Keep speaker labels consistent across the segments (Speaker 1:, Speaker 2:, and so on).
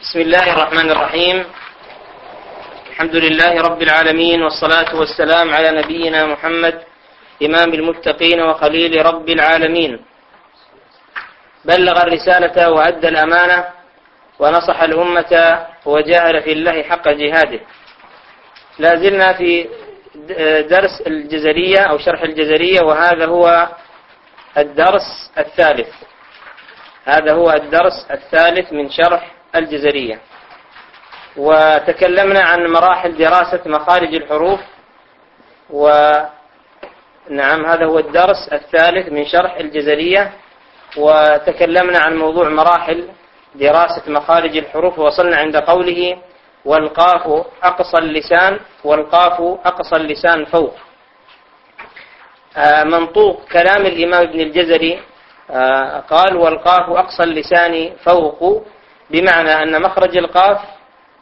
Speaker 1: بسم الله الرحمن الرحيم. الحمد لله رب العالمين والصلاة والسلام على نبينا محمد إمام المتقين وخليل رب العالمين. بلغ الرسالة وأدى الأمانة ونصح الأمة وجاهد في الله حق جهاده. لا زلنا في درس الجزرية أو شرح الجزرية وهذا هو الدرس الثالث. هذا هو الدرس الثالث من شرح الجزرية. وتكلمنا عن مراحل دراسة مخارج الحروف ونعم هذا هو الدرس الثالث من شرح الجزرية. وتكلمنا عن موضوع مراحل دراسة مخارج الحروف ووصلنا عند قوله والقاف أقصى اللسان والقاف أقصى اللسان فوق. آه، منطوق كلام الإمام ابن الجزري آه، قال والقاف أقصى اللسان فوق. بمعنى أن مخرج القاف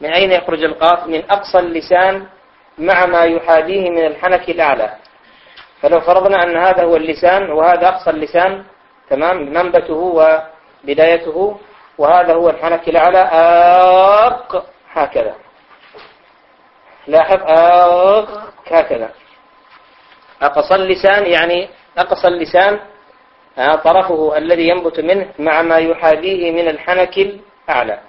Speaker 1: من أين يخرج القاف؟ من أقصى اللسان مع ما يحاذيه من الحنك الأعلى. فلو فرضنا أن هذا هو اللسان وهذا أقصى اللسان تمام؟ منبته وبدايته وهذا هو الحنك الأعلى. آق هكذا. لاحظ؟ آق هكذا. أقصى اللسان يعني أقصى اللسان آه، طرفه الذي ينبت منه مع ما يحاذيه من الحنك الأعلى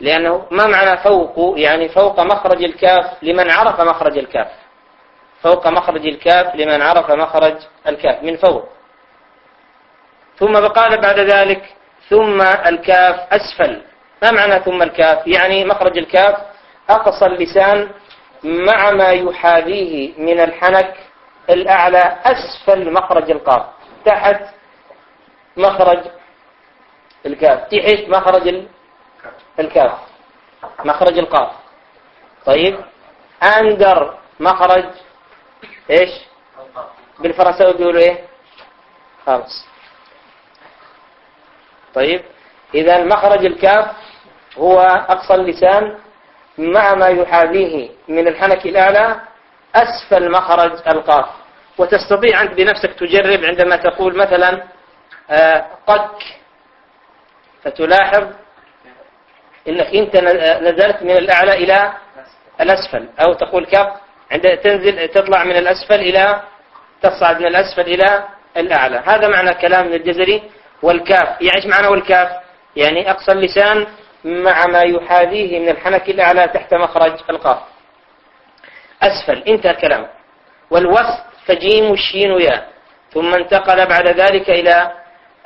Speaker 1: لأنه ما معنى فوق؟ يعني فوق مخرج الكاف لمن عرف مخرج الكاف. فوق مخرج الكاف لمن عرف مخرج الكاف. من فوق. ثم قال بعد ذلك ثم الكاف أسفل. ما معنى ثم الكاف؟ يعني مخرج الكاف أقصى اللسان مع ما يحاذيه من الحنك الأعلى أسفل مخرج القاف. تحت مخرج الكاف. تحت مخرج الكاف. مخرج القاف. طيب. أندر مخرج إيش؟ بالفرنساوي بيقولوا إيه؟ خالص. طيب. إذا مخرج الكاف هو أقصى اللسان مع ما يحاذيه من الحنك الأعلى أسفل مخرج القاف. وتستطيع أنت بنفسك تجرب عندما تقول مثلا آه، قك فتلاحظ إنك إنت نزلت من الأعلى إلى الأسفل أو تقول كف عند تنزل تطلع من الأسفل إلى تصعد من الأسفل إلى الأعلى. هذا معنى كلام الجزري والكاف. يعني إيش معنى والكاف. يعني أقصى اللسان مع ما يحاذيه من الحنك الأعلى تحت مخرج القاف. أسفل انتهى الكلام. والوسط فجيم الشين يا ثم انتقل بعد ذلك إلى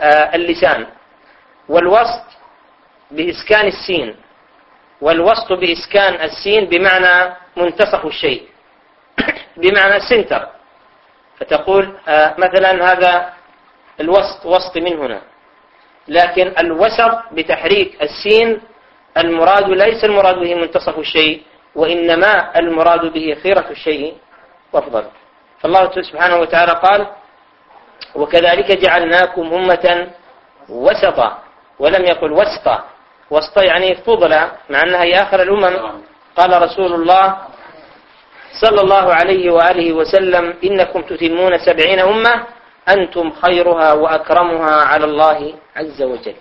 Speaker 1: آه، اللسان. والوسط بإسكان السين والوسط بإسكان السين بمعنى منتصف الشيء بمعنى سنتر. فتقول آه مثلا هذا الوسط وسط من هنا. لكن الوسط بتحريك السين المراد ليس المراد به منتصف الشيء وإنما المراد به خيرة الشيء وأفضل. فالله سبحانه وتعالى قال وكذلك جعلناكم أمة وسطا ولم يقل وسطا وسطا يعني فضلا مع أنها هي آخر الأمم. قال رسول الله صلى الله عليه وآله وسلم إنكم تتمون سبعين أمة أنتم خيرها وأكرمها على الله عز وجل.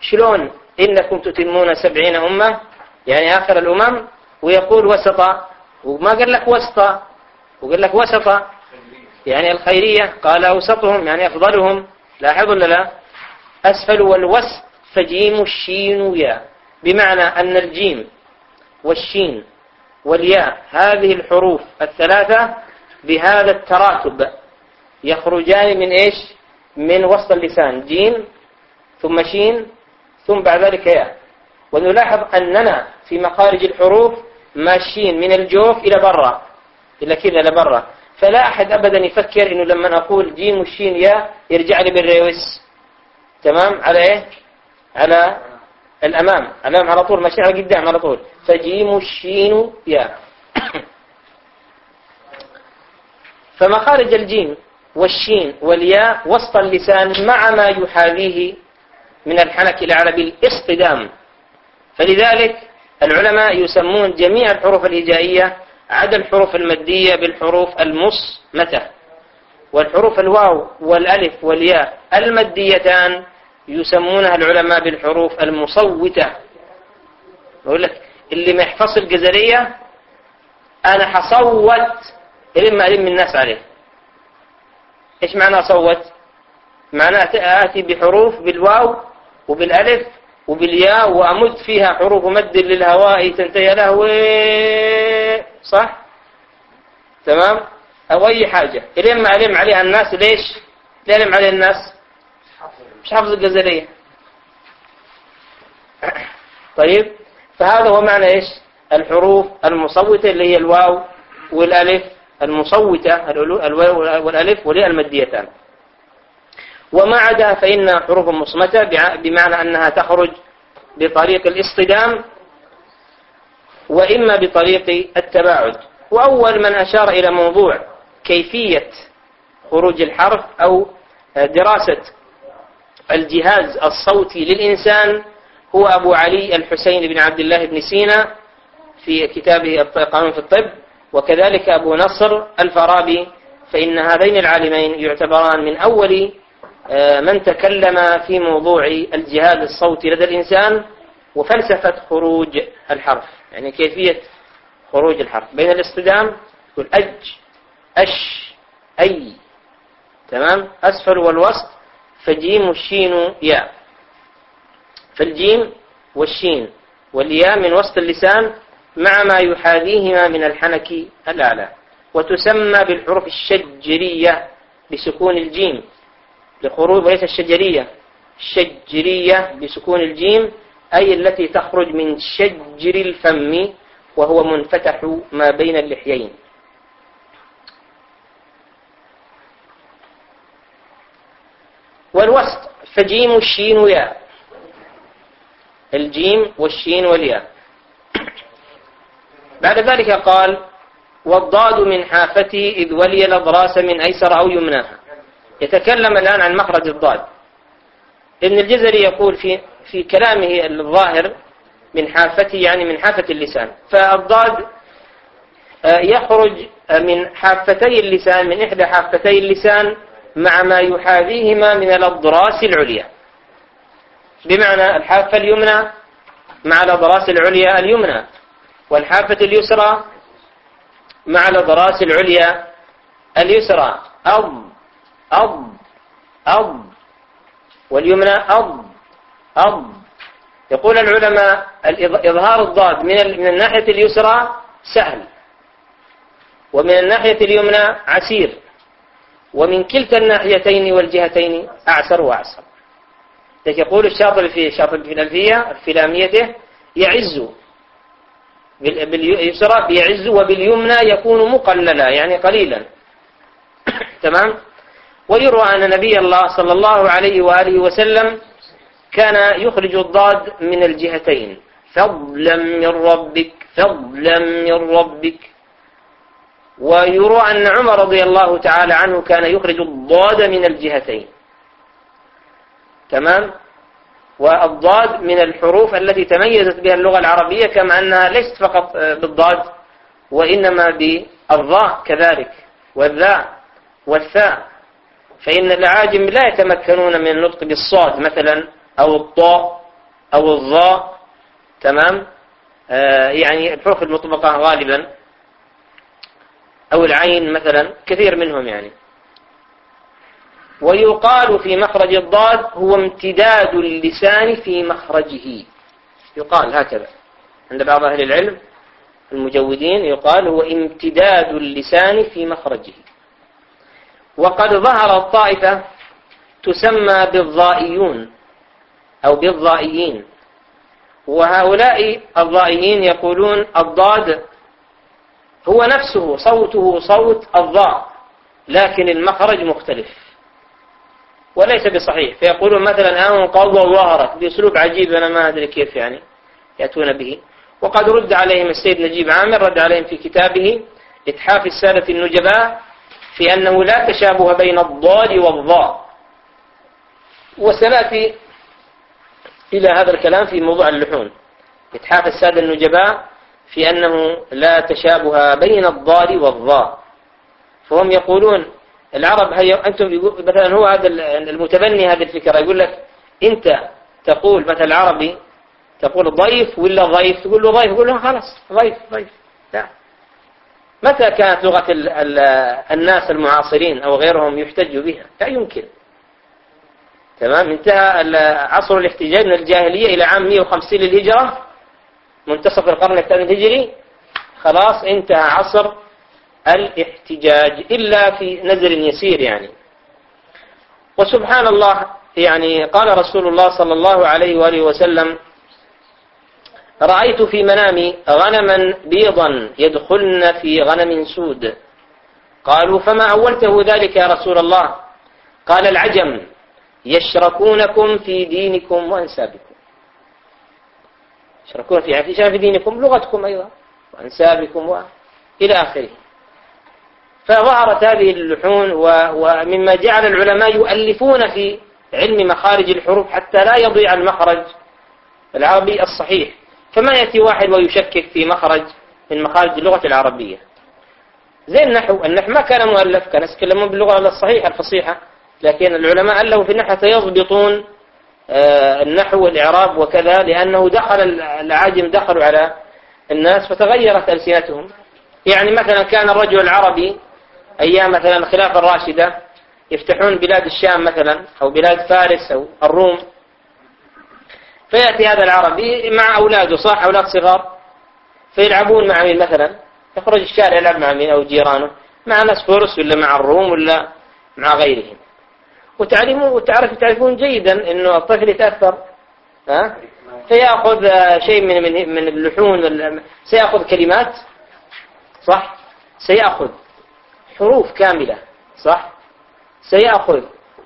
Speaker 1: شلون إنكم تتمون سبعين أمة؟ يعني آخر الأمم. ويقول وسطا وما قال لك وسطا وقال لك وسطا يعني الخيرية. قال أوسطهم يعني أفضلهم. لاحظ ولا لا؟ أسفل والوسط فجيم الشين يا. بمعنى أن الجيم والشين والياء هذه الحروف الثلاثة بهذا التراتب. يخرجان من إيش؟ من وسط اللسان. جيم ثم شين ثم بعد ذلك ياء. ونلاحظ أننا في مخارج الحروف ماشيين من الجوف إلى برا إلى كذا إلى برا. فلا أحد أبدا يفكر إنه لما أقول جيم والشين ياء يرجع لي بال reverse تمام؟ على إيه؟ على الأمام. الأمام على طول ماشي على قدام على طول. فجيم الشين يا. فمخارج الجيم والشين والياء وسط اللسان مع ما يحاذيه من الحنك الأعلى بالاصطدام فلذلك العلماء يسمون جميع الحروف الهجائية عدا الحروف المادية بالحروف المصمتة. والحروف الواو والألف والياء الماديتان يسمونها العلماء بالحروف المصوتة. أقول لك اللي ما يحفظش الجزرية أنا حصوت إلما ألم الناس عليه. إيش معنى صوت؟ معناه آتي بحروف بالواو وبالألف وبالياء وأمد فيها حروف مد للهواء تنتهي له صح؟ تمام؟ أو أي حاجة. ما ألم عليها الناس ليش؟ ألم عليها الناس. مش حفظ الجزرية. طيب. فهذا هو معنى إيش؟ الحروف المصوتة اللي هي الواو والألف. المصوتة الواو والألف والياء المديتان وما عدا فإنها حروف مصمتة بمعنى أنها تخرج بطريق الاصطدام وإما بطريق التباعد. وأول من أشار إلى موضوع كيفية خروج الحرف أو دراسة الجهاز الصوتي للإنسان هو أبو علي الحسين بن عبد الله بن سينا في كتابه قانون في الطب وكذلك أبو نصر الفارابي فإن هذين العالمين يعتبران من أول آه، من تكلم في موضوع الجهاز الصوتي لدى الإنسان وفلسفة خروج الحرف يعني كيفية خروج الحرف. بين الاصطدام يقول أج أش أي. تمام؟ أسفل والوسط فجيم والشين ياء فالجيم والشين والياء من وسط اللسان مع ما يحاذيهما من الحنك الأعلى. وتسمى بالحروف الشجرية بسكون الجيم. لخروج وليس الشجرية. الشجرية بسكون الجيم أي التي تخرج من شجر الفم وهو منفتح ما بين اللحيين. والوسط فجيم الشين وياء الجيم والشين والياء. بعد ذلك قال والضاد من حافتي إذ ولي الأضراس من أيسر أو يمناها. يتكلم الآن عن مخرج الضاد. ابن الجزري يقول في في كلامه الظاهر من حافته يعني من حافة اللسان. فالضاد آه، يخرج من حافتي اللسان من إحدى حافتي اللسان مع ما يحاذيهما من الأضراس العليا. بمعنى الحافة اليمنى مع الأضراس العليا اليمنى والحافة اليسرى مع الأضراس العليا اليسرى. أض أض أض واليمنى أض أض. يقول العلماء إظهار الضاد من من الناحية اليسرى سهل ومن الناحية اليمنى عسير. ومن كلتا الناحيتين والجهتين أعسر وأعسر يقول الشاطبي في شاطبي في الألفية في لاميته يعز باليسرى بيعز وباليمنى يكون مقللا يعني قليلا. تمام؟ ويروى أن نبي الله صلى الله عليه وآله وسلم كان يخرج الضاد من الجهتين. فضلا من ربك فضلا من ربك. ويروى أن عمر رضي الله تعالى عنه كان يخرج الضاد من الجهتين. تمام؟ والضاد من الحروف التي تميزت بها اللغة العربية كما أنها ليست فقط بالضاد وإنما بالضاء كذلك والذاء والثاء. فإن الأعاجم لا يتمكنون من النطق بالصاد مثلا أو الطاء أو الظاء. تمام؟ آه يعني الحروف المطبقة غالبا أو العين مثلا كثير منهم يعني. ويقال في مخرج الضاد هو امتداد اللسان في مخرجه. يقال هكذا. عند بعض أهل العلم المجودين يقال هو امتداد اللسان في مخرجه. وقد ظهرت طائفة تسمى بالضائيون أو بالضائيين. وهؤلاء الضائيين يقولون الضاد هو نفسه صوته صوت الضاء لكن المخرج مختلف. وليس بصحيح. فيقولون مثلا آمن قضى ظهرك بأسلوب عجيب أنا ما أدري كيف يعني يأتون به. وقد رد عليهم السيد نجيب عامر رد عليهم في كتابه إتحاف السادة النجباء في أنه لا تشابه بين الضاد والضاء وسنأتي إلى هذا الكلام في موضوع اللحون. إتحاف السادة النجباء في أنه لا تشابه بين الضاد والضاء فهم يقولون العرب هي أنتم مثلا هو هذا المتبني هذه الفكرة يقول لك أنت تقول مثلا العربي تقول ضيف ولا ضيف؟ تقول له ضيف يقول له خلاص ضيف ضيف لا. متى كانت لغة الناس المعاصرين أو غيرهم يحتج بها؟ لا يمكن. تمام؟ انتهى عصر الاحتجاج من الجاهلية إلى عام 150 للهجرة. منتصف القرن الثاني الهجري خلاص انتهى عصر الاحتجاج إلا في نزل يسير يعني. وسبحان الله يعني قال رسول الله صلى الله عليه وآله وسلم رأيت في منامي غنما بيضا يدخلن في غنم سود. قالوا فما أولته ذلك يا رسول الله؟ قال العجم يشركونكم في دينكم وأنسابكم. يشركون في في دينكم لغتكم أيضا وأنسابكم وإلى آخره. فظهرت هذه اللحون ومما جعل العلماء يؤلفون في علم مخارج الحروف حتى لا يضيع المخرج العربي الصحيح. فما يأتي واحد ويشكك في مخرج من مخارج اللغة العربية؟ زي النحو النحو ما كان مؤلف كان يتكلمون باللغة الصحيحة الفصيحة لكن العلماء ألفوا في النحو يضبطون النحو والإعراب وكذا لأنه دخل العاجم دخلوا على الناس فتغيرت ألسنتهم. يعني مثلا كان الرجل العربي أيام مثلا الخلافة الراشدة يفتحون بلاد الشام مثلا أو بلاد فارس أو الروم. فيأتي هذا العربي مع أولاده صح أولاد صغار فيلعبون مع مين مثلا؟ يخرج الشارع يلعب مع مين؟ أو جيرانه مع ناس فرس ولا مع الروم ولا مع غيرهم. وتعلمون وتعرف تعرفون جيدا إنه الطفل يتأثر ها؟ فياخذ شيء من من من اللحون سيأخذ كلمات صح؟ سيأخذ حروف كاملة صح؟ سيأخذ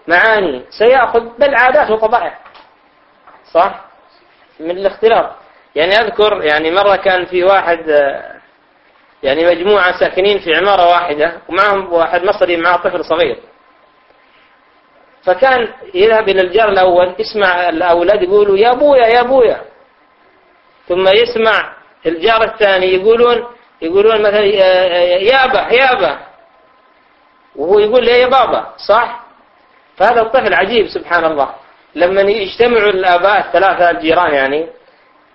Speaker 1: معاني سيأخذ بل عادات وطبائع صح؟ من الاختلاط. يعني أذكر يعني مرة كان في واحد يعني مجموعة ساكنين في عمارة واحدة ومعهم واحد مصري معه طفل صغير. فكان يذهب إلى الجار الأول يسمع الأولاد يقولوا يا أبويا يا أبويا. ثم يسمع الجار الثاني يقولون يقولون مثلا يابا يابا وهو يقول يا بابا صح؟ فهذا الطفل عجيب سبحان الله. لما يجتمعوا الآباء الثلاثة الجيران يعني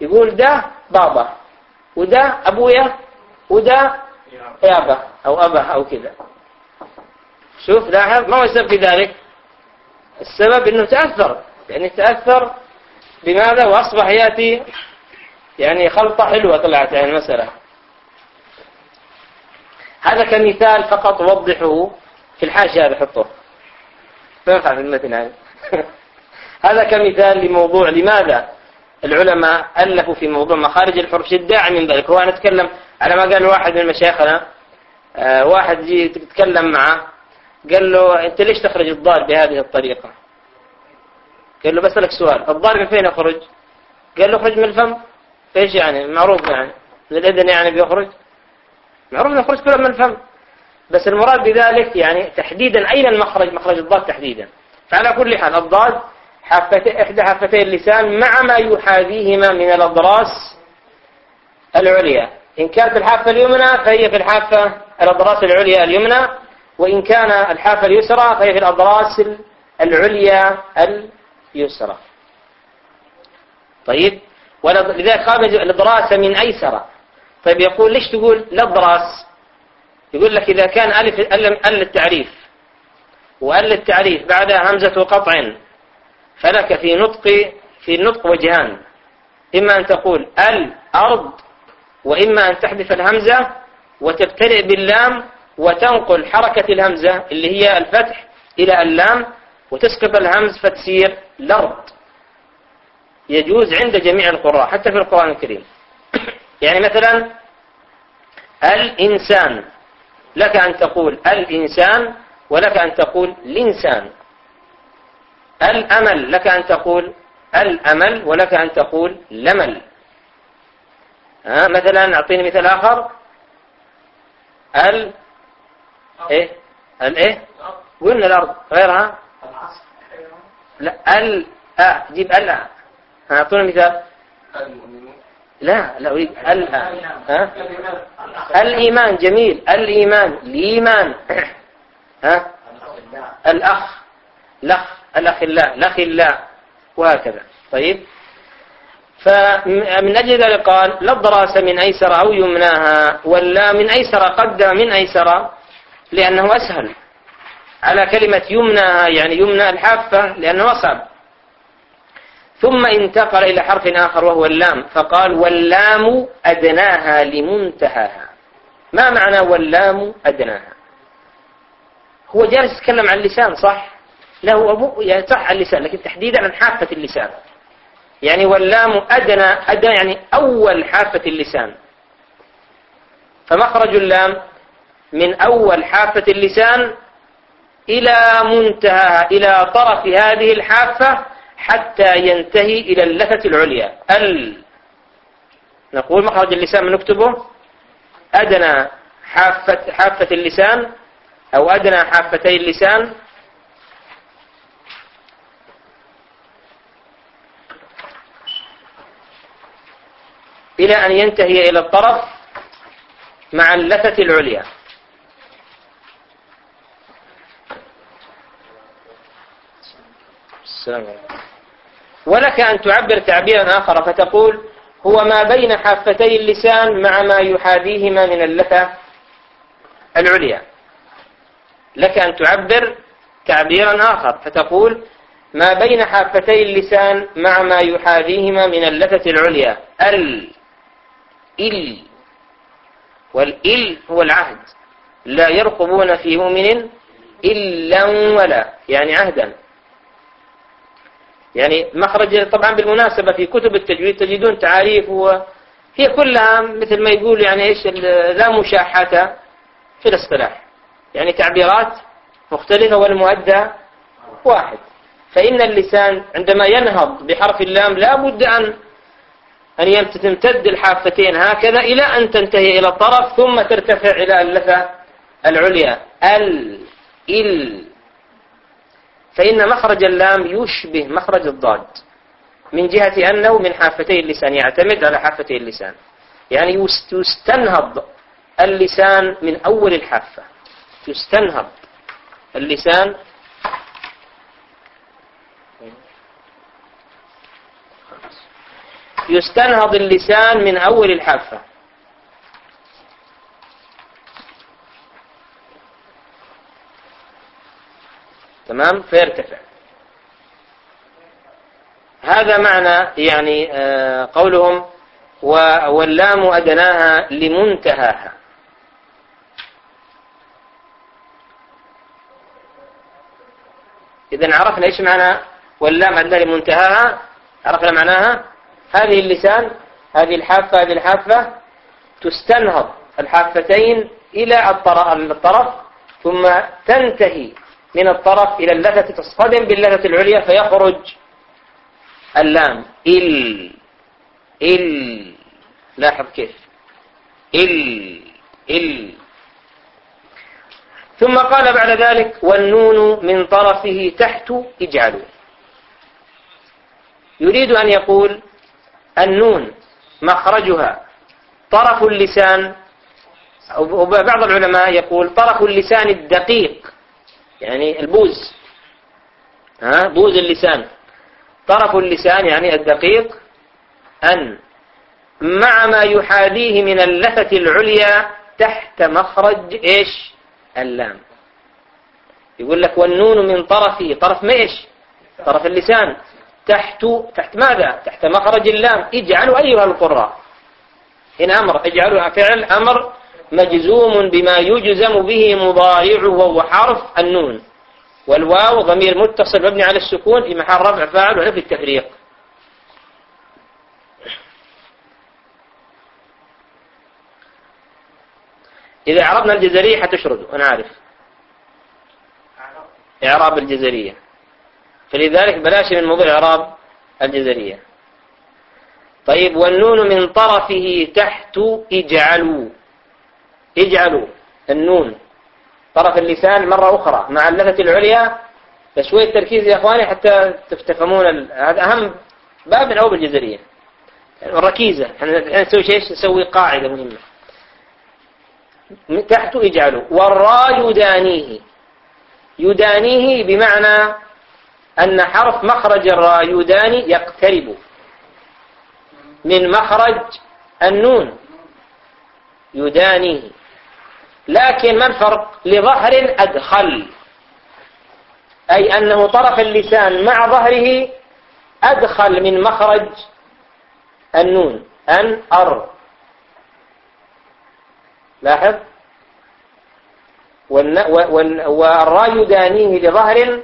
Speaker 1: يقول ده بابا وده أبويا وده يابا أو أبا أو كذا. شوف لاحظ ما هو السبب في ذلك؟ السبب إنه تأثر. يعني تأثر بماذا؟ وأصبح يأتي يعني خلطة حلوة طلعت يعني المسألة. هذا كمثال فقط وضحه في الحاشية هذا حطه. ما ينفع في المتن هذا هذا كمثال لموضوع لماذا العلماء ألفوا في موضوع مخارج الحروف الداعي من ذلك هو نتكلم على ما قال واحد من مشايخنا آه، واحد جي تتكلم معه قال له أنت ليش تخرج الضال بهذه الطريقة؟ قال له بسألك سؤال الضال من فين يخرج؟ قال له يخرج من الفم. إيش يعني؟ معروف يعني من الإذن يعني بيخرج؟ معروف يخرج كله من الفم. بس المراد بذلك يعني تحديدا أين المخرج؟ مخرج الضاد تحديدا. فعلى كل حال الضاد حافتي إحدى حافتي اللسان مع ما يحاذيهما من الأضراس العليا. إن كانت الحافة اليمنى فهي في الحافة الأضراس العليا اليمنى. وإن كان الحافة اليسرى فهي في الأضراس العليا اليسرى. طيب؟ ولذلك قام الأضراس من أيسر. طيب يقول ليش تقول الأضراس يقول لك إذا كان ألف أل التعريف. وأل التعريف بعدها همزة قطع. فلك في نطق في النطق وجهان. إما أن تقول الأرض وإما أن تحذف الهمزة وتبتدئ باللام وتنقل حركة الهمزة اللي هي الفتح إلى اللام وتسقط الهمز فتصير لرد. يجوز عند جميع القراء حتى في القرآن الكريم. يعني مثلا الإنسان لك أن تقول الإنسان ولك أن تقول الإنسان. الأمل لك أن تقول الأمل ولك أن تقول لمل. ها مثلا أعطيني مثال آخر. ال إيه؟ الايه قلنا الأرض غيرها؟ لا ال آه جيب ال أعطونا مثال. لا لا أريد ال ها؟ الإيمان جميل. الإيمان الإيمان. ها؟ الأخ الأخ الاخلاء الاخلاء وهكذا. طيب. فمن أجل ذلك قال لا الدراسة من أيسر أو يمناها ولا من أيسر قدم من أيسر؟ لأنه أسهل. على كلمة يمناها يعني يمنى الحافة لأنه أصعب. ثم انتقل إلى حرف آخر وهو اللام فقال واللام أدناها لمنتهاها. ما معنى واللام أدناها؟ هو جالس يتكلم عن اللسان صح؟ له أبو يعني صح عن اللسان لكن تحديدا عن حافة اللسان. يعني واللام أدنى أدنى يعني أول حافة اللسان. فمخرج اللام من أول حافة اللسان إلى منتهى إلى طرف هذه الحافة حتى ينتهي إلى اللثة العليا. ال. نقول مخرج اللسان من نكتبه؟ أدنى حافة, حافة اللسان أو أدنى حافتي اللسان. إلى أن ينتهي إلى الطرف مع اللثة العليا. السلام عليكم. ولك أن تعبر تعبيرا آخر فتقول هو ما بين حافتي اللسان مع ما يحاذيهما من اللثة العليا. لك أن تعبر تعبيرا آخر فتقول ما بين حافتي اللسان مع ما يحاذيهما من اللثة العليا. ال إل. والإل هو العهد. لا يرقبون في مؤمن إلا ولا يعني عهدا. يعني مخرج طبعا بالمناسبة في كتب التجويد تجدون تعاريف هي كلها مثل ما يقول يعني إيش لا مشاحة في الاصطلاح. يعني تعبيرات مختلفة والمؤدى واحد. فإن اللسان عندما ينهض بحرف اللام لا بد أن أن تمتد الحافتين هكذا إلى أن تنتهي إلى الطرف ثم ترتفع إلى اللثة العليا. ال إل فإن مخرج اللام يشبه مخرج الضاد. من جهة أنه من حافتي اللسان يعتمد على حافتي اللسان. يعني يستنهض اللسان من أول الحافة. يستنهض اللسان. يستنهض اللسان من أول الحافة. تمام؟ فيرتفع. هذا معنى يعني آه، قولهم واللام أدناها لمنتهاها. إذا عرفنا إيش معنى واللام أدنى لمنتهاها؟ عرفنا معناها؟ هذه اللسان هذه الحافة هذه الحافة تستنهض الحافتين إلى الطرف ثم تنتهي. من الطرف إلى اللثة تصطدم باللثة العليا فيخرج اللام. إل. إل. لاحظ كيف. إل. إل. ثم قال بعد ذلك والنون من طرفه تحت اجعلوا. يريد أن يقول النون مخرجها طرف اللسان. وبعض العلماء يقول طرف اللسان الدقيق. يعني البوز. ها؟ بوز اللسان. طرف اللسان يعني الدقيق. أن. مع ما يحاذيه من اللثة العليا تحت مخرج إيش؟ اللام. يقول لك والنون من طرفه طرف ما إيش؟ طرف اللسان. تحت تحت ماذا؟ تحت مخرج اللام. اجعلوا أيها القراء. إن أمر اجعلوا فعل أمر مجزوم بما يجزم به مضارعه وهو حرف النون. والواو ضمير متصل مبني على السكون في محل رفع فاعل ونفي التفريق. إذا عربنا الجزرية حتشردوا أنا عارف. إعراب الجزرية. فلذلك بلاش من موضوع إعراب الجزرية. طيب والنون من طرفه تحت اجعلوا. اجعلوا النون طرف اللسان مرة أخرى مع اللثة العليا فشوية تركيز يا أخواني حتى تفهمون هذا أهم باب من أول الجزرية الركيزة إحنا نسوي شيء نسوي قاعدة مهمة. تحت اجعلوا. والراء يدانيه. يدانيه بمعنى أن حرف مخرج الراء يداني يقترب. من مخرج النون. يدانيه. لكن ما الفرق؟ لظهر أدخل. أي أنه طرف اللسان مع ظهره أدخل من مخرج النون أن أر. لاحظ؟ والراء يدانيه لظهر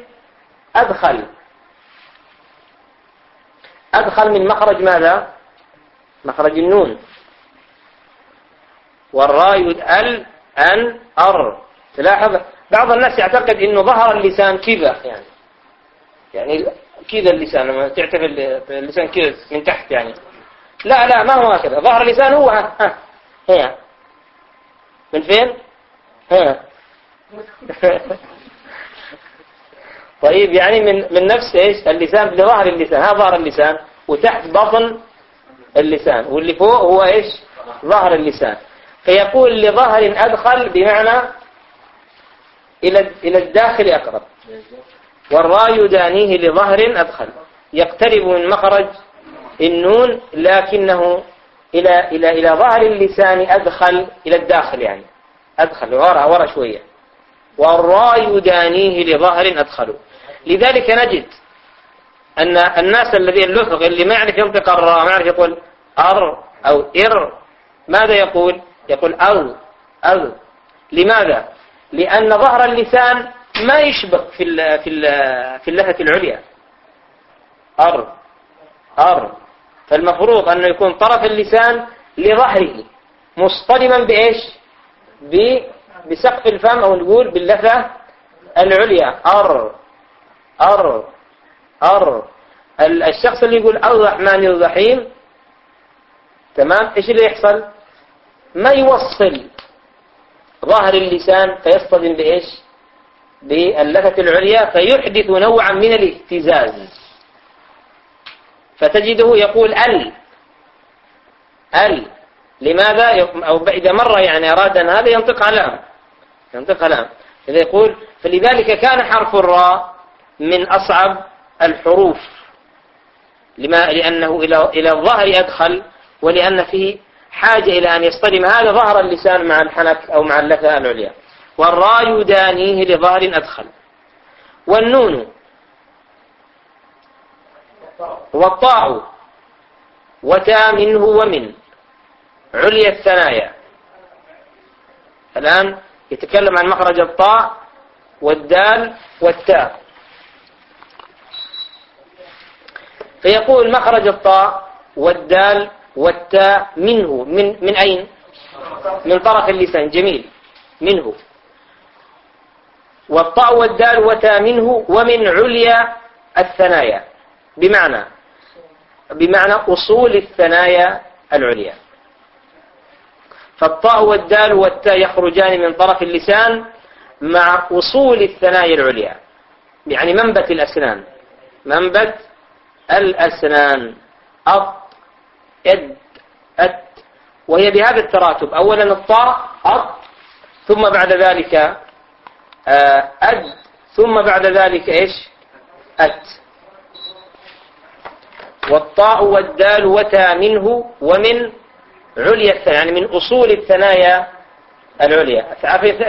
Speaker 1: أدخل. أدخل من مخرج ماذا؟ مخرج النون. والراء ال أن أر. تلاحظ؟ بعض الناس يعتقد أنه ظهر اللسان كذا يعني. يعني كذا اللسان لما تعتقد اللسان كذا من تحت يعني. لا لا ما هو هكذا. ظهر اللسان هو ها ها هي من فين؟ ها. طيب يعني من من نفس إيش؟ اللسان لظهر اللسان. هذا ظهر اللسان. وتحت بطن اللسان. واللي فوق هو إيش؟ ظهر اللسان. فيقول لظهر أدخل بمعنى إلى إلى الداخل أقرب. والراء يدانيه لظهر أدخل. يقترب من مخرج النون لكنه إلى إلى إلى ظهر اللسان أدخل إلى الداخل يعني. أدخل ورا ورا شوية. والراء يدانيه لظهر أدخل. لذلك نجد أن الناس الذين لثغ اللي ما يعرف ينطق الراء ما يعرف يقول أر أو إر ماذا يقول؟ يقول أو أو. لماذا؟ لأن ظهر اللسان ما يشبك في ال في ال في اللهة العليا. أر أر. فالمفروض أنه يكون طرف اللسان لظهره مصطدما بإيش؟ بسقف الفم أو نقول باللثة العليا. أر أر أر. الشخص اللي يقول الرحمن الرحيم تمام؟ إيش اللي يحصل؟ ما يوصل ظهر اللسان فيصطدم بإيش؟ باللثة العليا فيحدث نوعا من الاهتزاز. فتجده يقول ال ال. لماذا؟ أو إذا مر يعني أراد أن هذا ينطق علام ينطق علام إذا يقول فلذلك كان حرف الراء من أصعب الحروف. لما؟ لأنه إلى إلى الظهر أدخل ولأن فيه حاجة إلى أن يصطدم هذا ظهر اللسان مع الحنك أو مع اللثة العليا. والراء يدانيه لظهر أدخل. والنون. والطاء. وتا منه ومن. عليا الثنايا. الآن يتكلم عن مخرج الطاء والدال والتاء. فيقول مخرج الطاء والدال والتاء منه من من أين؟ من طرف اللسان. جميل. منه. والطاء والدال وتا منه ومن عليا الثنايا. بمعنى بمعنى أصول الثنايا العليا. فالطاء والدال والتاء يخرجان من طرف اللسان مع أصول الثنايا العليا. يعني منبت الأسنان. منبت الأسنان. أط إد أت وهي بهذا التراتب. أولا الطاء أط ثم بعد ذلك آه، أد ثم بعد ذلك إيش؟ أت. والطاء والدال وتا منه ومن عليا الثنايا يعني من أصول الثنايا العليا.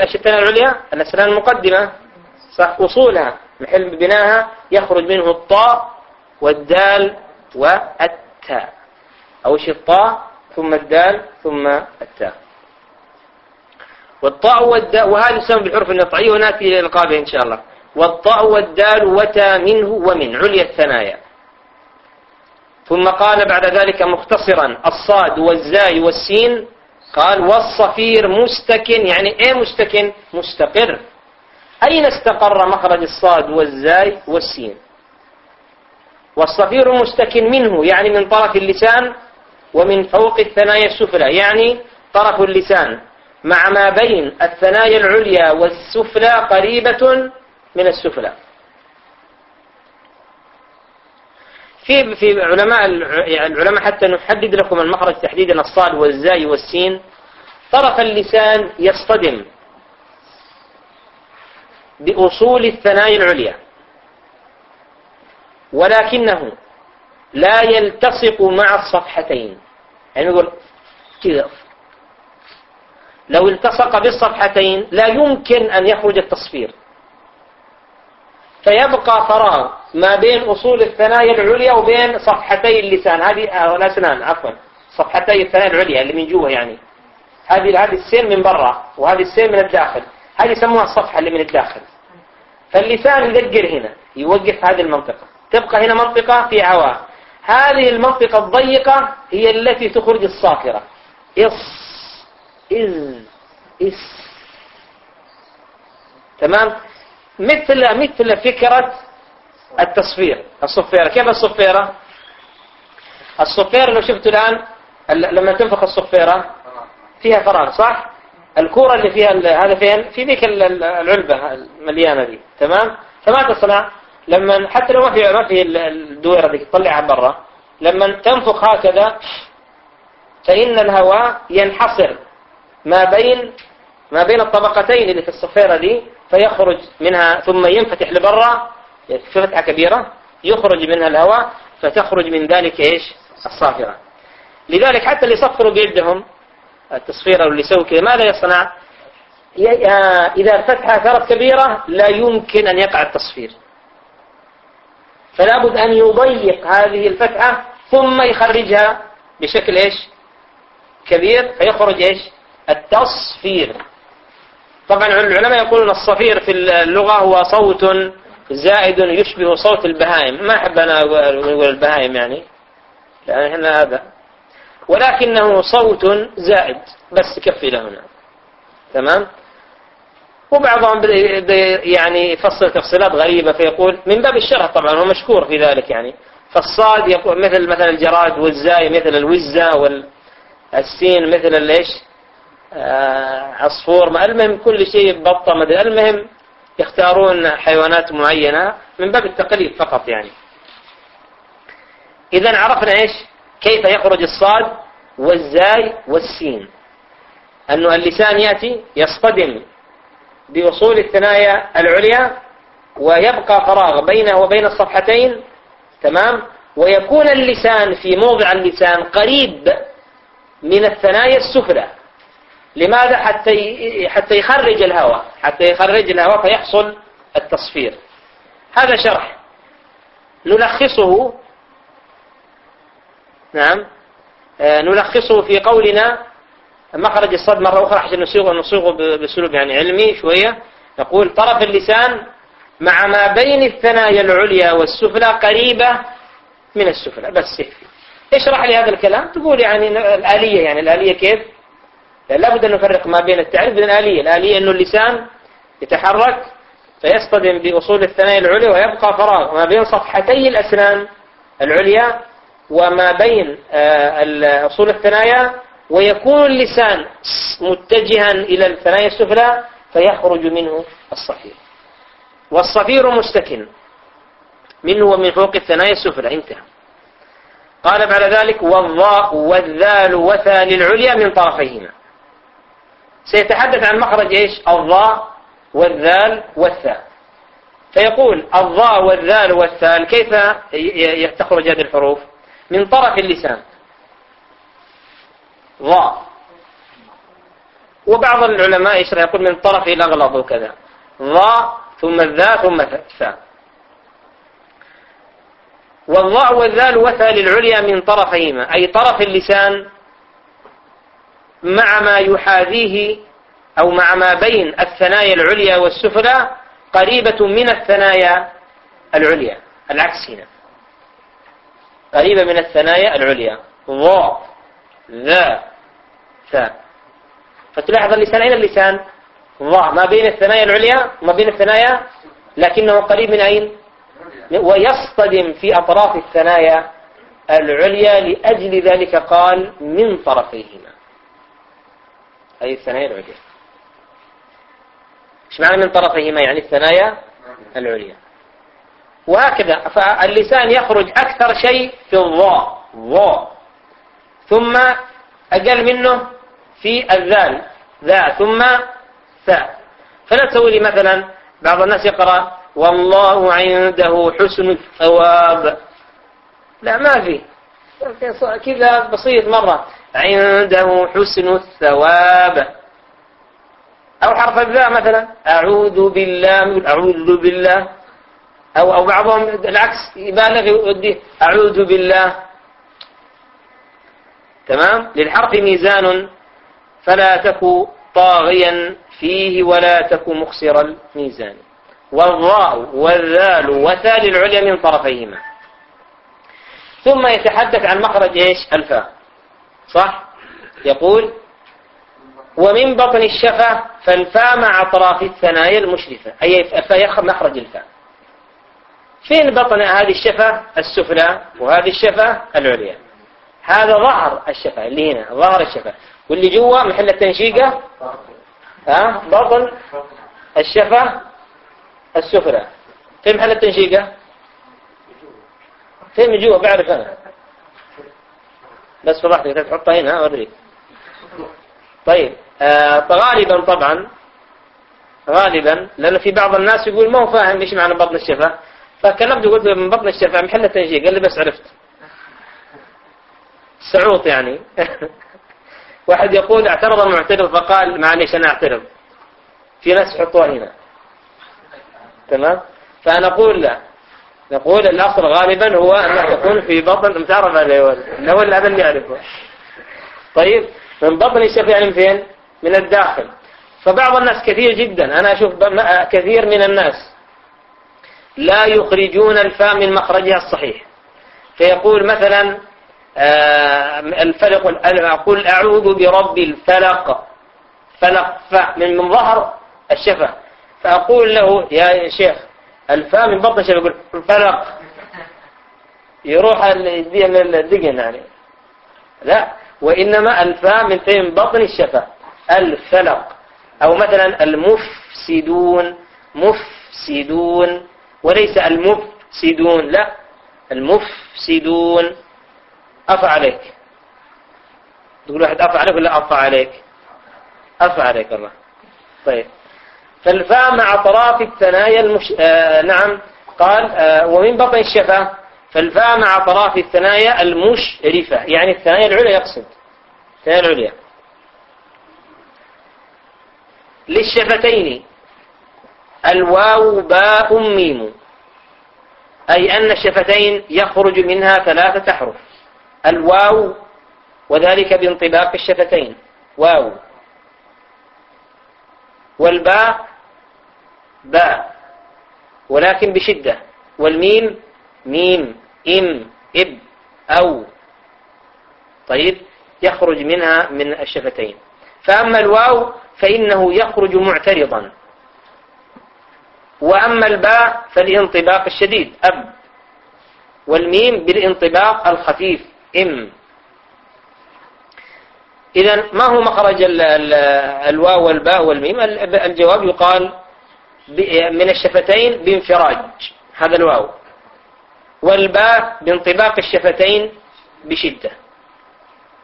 Speaker 1: إيش الثنايا العليا؟ الأسنان المقدمة صح؟ أصولها محل بناها يخرج منه الطاء والدال والتاء أو الطاء ثم الدال ثم التاء. والطاء والدال وهذا يسمى بالحروف النطعية ونأتي إلى القابة إن شاء الله. والطاء والدال وتا منه ومن عليا الثنايا. ثم قال بعد ذلك مختصرا الصاد والزاي والسين قال والصفير مستكن يعني إيه مستكن؟ مستقر. أين استقر مخرج الصاد والزاي والسين؟ والصفير مستكن منه يعني من طرف اللسان ومن فوق الثنايا السفلى يعني طرف اللسان مع ما بين الثنايا العليا والسفلى قريبة من السفلى. في في علماء يعني العلماء حتى نحدد لكم المخرج تحديدا الصاد والزاي والسين. طرف اللسان يصطدم بأصول الثنايا العليا. ولكنه لا يلتصق مع الصفحتين. يعني يقول كذا. لو التصق بالصفحتين لا يمكن أن يخرج التصفير. فيبقى فراغ ما بين أصول الثنايا العليا وبين صفحتي اللسان. هذه آه، الأسنان عفوا. صفحتي الثنايا العليا اللي من جوا يعني. هذه هذه السين من برا وهذه السين من الداخل. هذه يسموها الصفحة اللي من الداخل. فاللسان يدقر هنا يوقف هذه المنطقة. تبقى هنا منطقة في هواء هذه المنطقة الضيقة هي التي تخرج الصافرة إص إز إس. تمام؟ مثل مثل فكرة التصفير. الصفيرة. كيف الصفيرة؟ الصفيرة لو شفت الآن لما تنفخ الصفيرة فيها فراغ صح؟ الكورة اللي فيها هذا فين؟ في ذيك العلبة المليانة دي. تمام؟ فما تصنع لما حتى لو ما في ما في الدويرة دي تطلعها برا. لما تنفخ هكذا فإن الهواء ينحصر ما بين ما بين الطبقتين اللي في الصفيرة دي فيخرج منها ثم ينفتح لبرا. في فتحة كبيرة. يخرج منها الهواء فتخرج من ذلك إيش؟ الصافرة. لذلك حتى اللي يصفروا بيدهم التصفير أو اللي يسوي كذا ماذا يصنع؟ إذا ارتفع ثرة كبيرة لا يمكن أن يقع التصفير. فلا بد أن يضيق هذه الفتحة ثم يخرجها بشكل إيش؟ كبير فيخرج إيش؟ التصفير. طبعا العلماء يقولون الصفير في اللغة هو صوت زائد يشبه صوت البهائم. ما أحب أنا أقول البهائم يعني لأن إحنا هذا. ولكنه صوت زائد. بس كفي له هنا تمام؟ وبعضهم يعني يفصل تفصيلات غريبة فيقول من باب الشرح طبعا هو مشكور في ذلك يعني. فالصاد يقول مثل مثل الجراد والزاي مثل الوزة والسين مثل الايش آه، عصفور. المهم كل شيء بطة مدري المهم يختارون حيوانات معينة من باب التقليد فقط يعني. إذا عرفنا إيش؟ كيف يخرج الصاد والزاي والسين. أنه اللسان يأتي يصطدم. بأصول الثنايا العليا ويبقى فراغ بينه وبين الصفحتين تمام؟ ويكون اللسان في موضع اللسان قريب من الثنايا السفلى. لماذا؟ حتى حتى يخرج الهواء حتى يخرج الهواء فيحصل التصفير. هذا شرح نلخصه. نعم. آه، نلخصه في قولنا مخرج الصد مرة أخرى عشان نصيغه نصيغه بأسلوب يعني علمي شوية. نقول طرف اللسان مع ما بين الثنايا العليا والسفلى قريبة من السفلى. بس اشرح لي هذا الكلام. تقول يعني الآلية يعني الآلية كيف؟ لابد أن نفرق ما بين التعريف بين الآلية. الآلية أنه اللسان يتحرك فيصطدم بأصول الثنايا العليا ويبقى فراغ. ما بين صفحتي الأسنان العليا وما بين آه، أصول الثنايا ويكون اللسان متجها إلى الثنايا السفلى فيخرج منه الصفير. والصفير مستكن. منه ومن فوق الثنايا السفلى. انتهى. قال بعد ذلك والضاء والذال وثال العليا من طرفيهما. سيتحدث عن مخرج إيش؟ الضاء والذال والثاء فيقول الضاء والذال والثال كيف تخرج هذه الحروف؟ من طرف اللسان. ضاء وبعض العلماء يشرح يقول من طرف الأغلظ وكذا. ضاء ثم الذاء ثم الثاء والضاء والذال وثى للعليا من طرفيهما أي طرف اللسان مع ما يحاذيه أو مع ما بين الثنايا العليا والسفلى قريبة من الثنايا العليا. العكس هنا. قريبة من الثنايا العليا. ضاء ذا ثاء فتلاحظ اللسان أين اللسان؟ ضاء ما بين الثنايا العليا وما بين الثنايا لكنه قريب من أين؟ ويصطدم في أطراف الثنايا العليا لأجل ذلك قال من طرفيهما. أي الثنايا العليا. إيش معنى من طرفيهما؟ يعني الثنايا العليا. وهكذا فاللسان يخرج أكثر شيء في الضاء ضاء ثم أقل منه في الذال ذا ثم ثاء فلا تسوي لي مثلا بعض الناس يقرأ والله عنده حسن الثواب. لا ما في. كذا بسيط مرة. عنده حسن الثواب. أو حرف الباء مثلا. أعوذ بالله أعوذ بالله. أو أو بعضهم العكس يبالغ يودي أعوذ بالله. تمام؟ للحرف ميزان فلا تك طاغيا فيه ولا تك مخسر الميزان. والراء والذال وثال العليا من طرفيهما. ثم يتحدث عن مخرج إيش؟ الفاء. صح؟ يقول ومن بطن الشفة فالفاء مع أطراف الثنايا المشرفة. أي الفاء مخرج الفاء. فين بطن هذه الشفة السفلى وهذه الشفة العليا. هذا ظهر الشفة اللي هنا ظهر الشفة واللي جوا محل التنشيقة؟ ها؟ بطن الشفة السفلى. فين محل التنشيقة؟ فين جوا بعرف أنا. بس فضحتك تحطها هنا أوريك. طيب آه غالبا طبعا غالبا لأنه في بعض الناس يقول ما هو فاهم إيش معنى بطن الشفة فكلمته قلت له من بطن الشفة محل التنشيق قال لي بس عرفت. سعوط يعني. واحد يقول اعترض المعترض فقال معليش أنا أعترض. في ناس يحطوها هنا. تمام؟ فنقول لا نقول الأصل غالبا هو أن تكون في بطن تعرف اللي هو هذا اللي يعرفه طيب من بطن الشف يعني من فين؟ من الداخل. فبعض الناس كثير جدا أنا أشوف كثير من الناس لا يخرجون الفاء من مخرجها الصحيح. فيقول مثلا آه، الفلق أقول أعوذ برب الفلق. فلق فاء من من ظهر الشفة فأقول له يا شيخ الفاء من بطن الشفة يقول الفلق. يروح الدقن يعني. لا وإنما الفاء من من بطن الشفة الفلق. أو مثلا المفسدون. مفسدون. وليس المفسدون لا. المفسدون. أفى عليك. تقول واحد أفى عليك ولا أفى عليك؟ أفى عليك الله. طيب. فالفاء مع أطراف الثنايا المش... آه نعم. قال آه ومن بطن الشفة فالفاء مع أطراف الثنايا المشرفة. يعني الثنايا العليا يقصد. الثنايا العليا. للشفتين. الواو باء ميم. أي أن الشفتين يخرج منها ثلاثة أحرف الواو وذلك بانطباق الشفتين. واو. والباء باء ولكن بشدة. والميم ميم إم إب أو. طيب يخرج منها من الشفتين. فأما الواو فإنه يخرج معترضا. وأما الباء فالانطباق الشديد أب. والميم بالانطباق الخفيف. إم. إذا ما هو مخرج الواو والباء والميم؟ الجواب يقال من الشفتين بانفراج هذا الواو. والباء بانطباق الشفتين بشدة.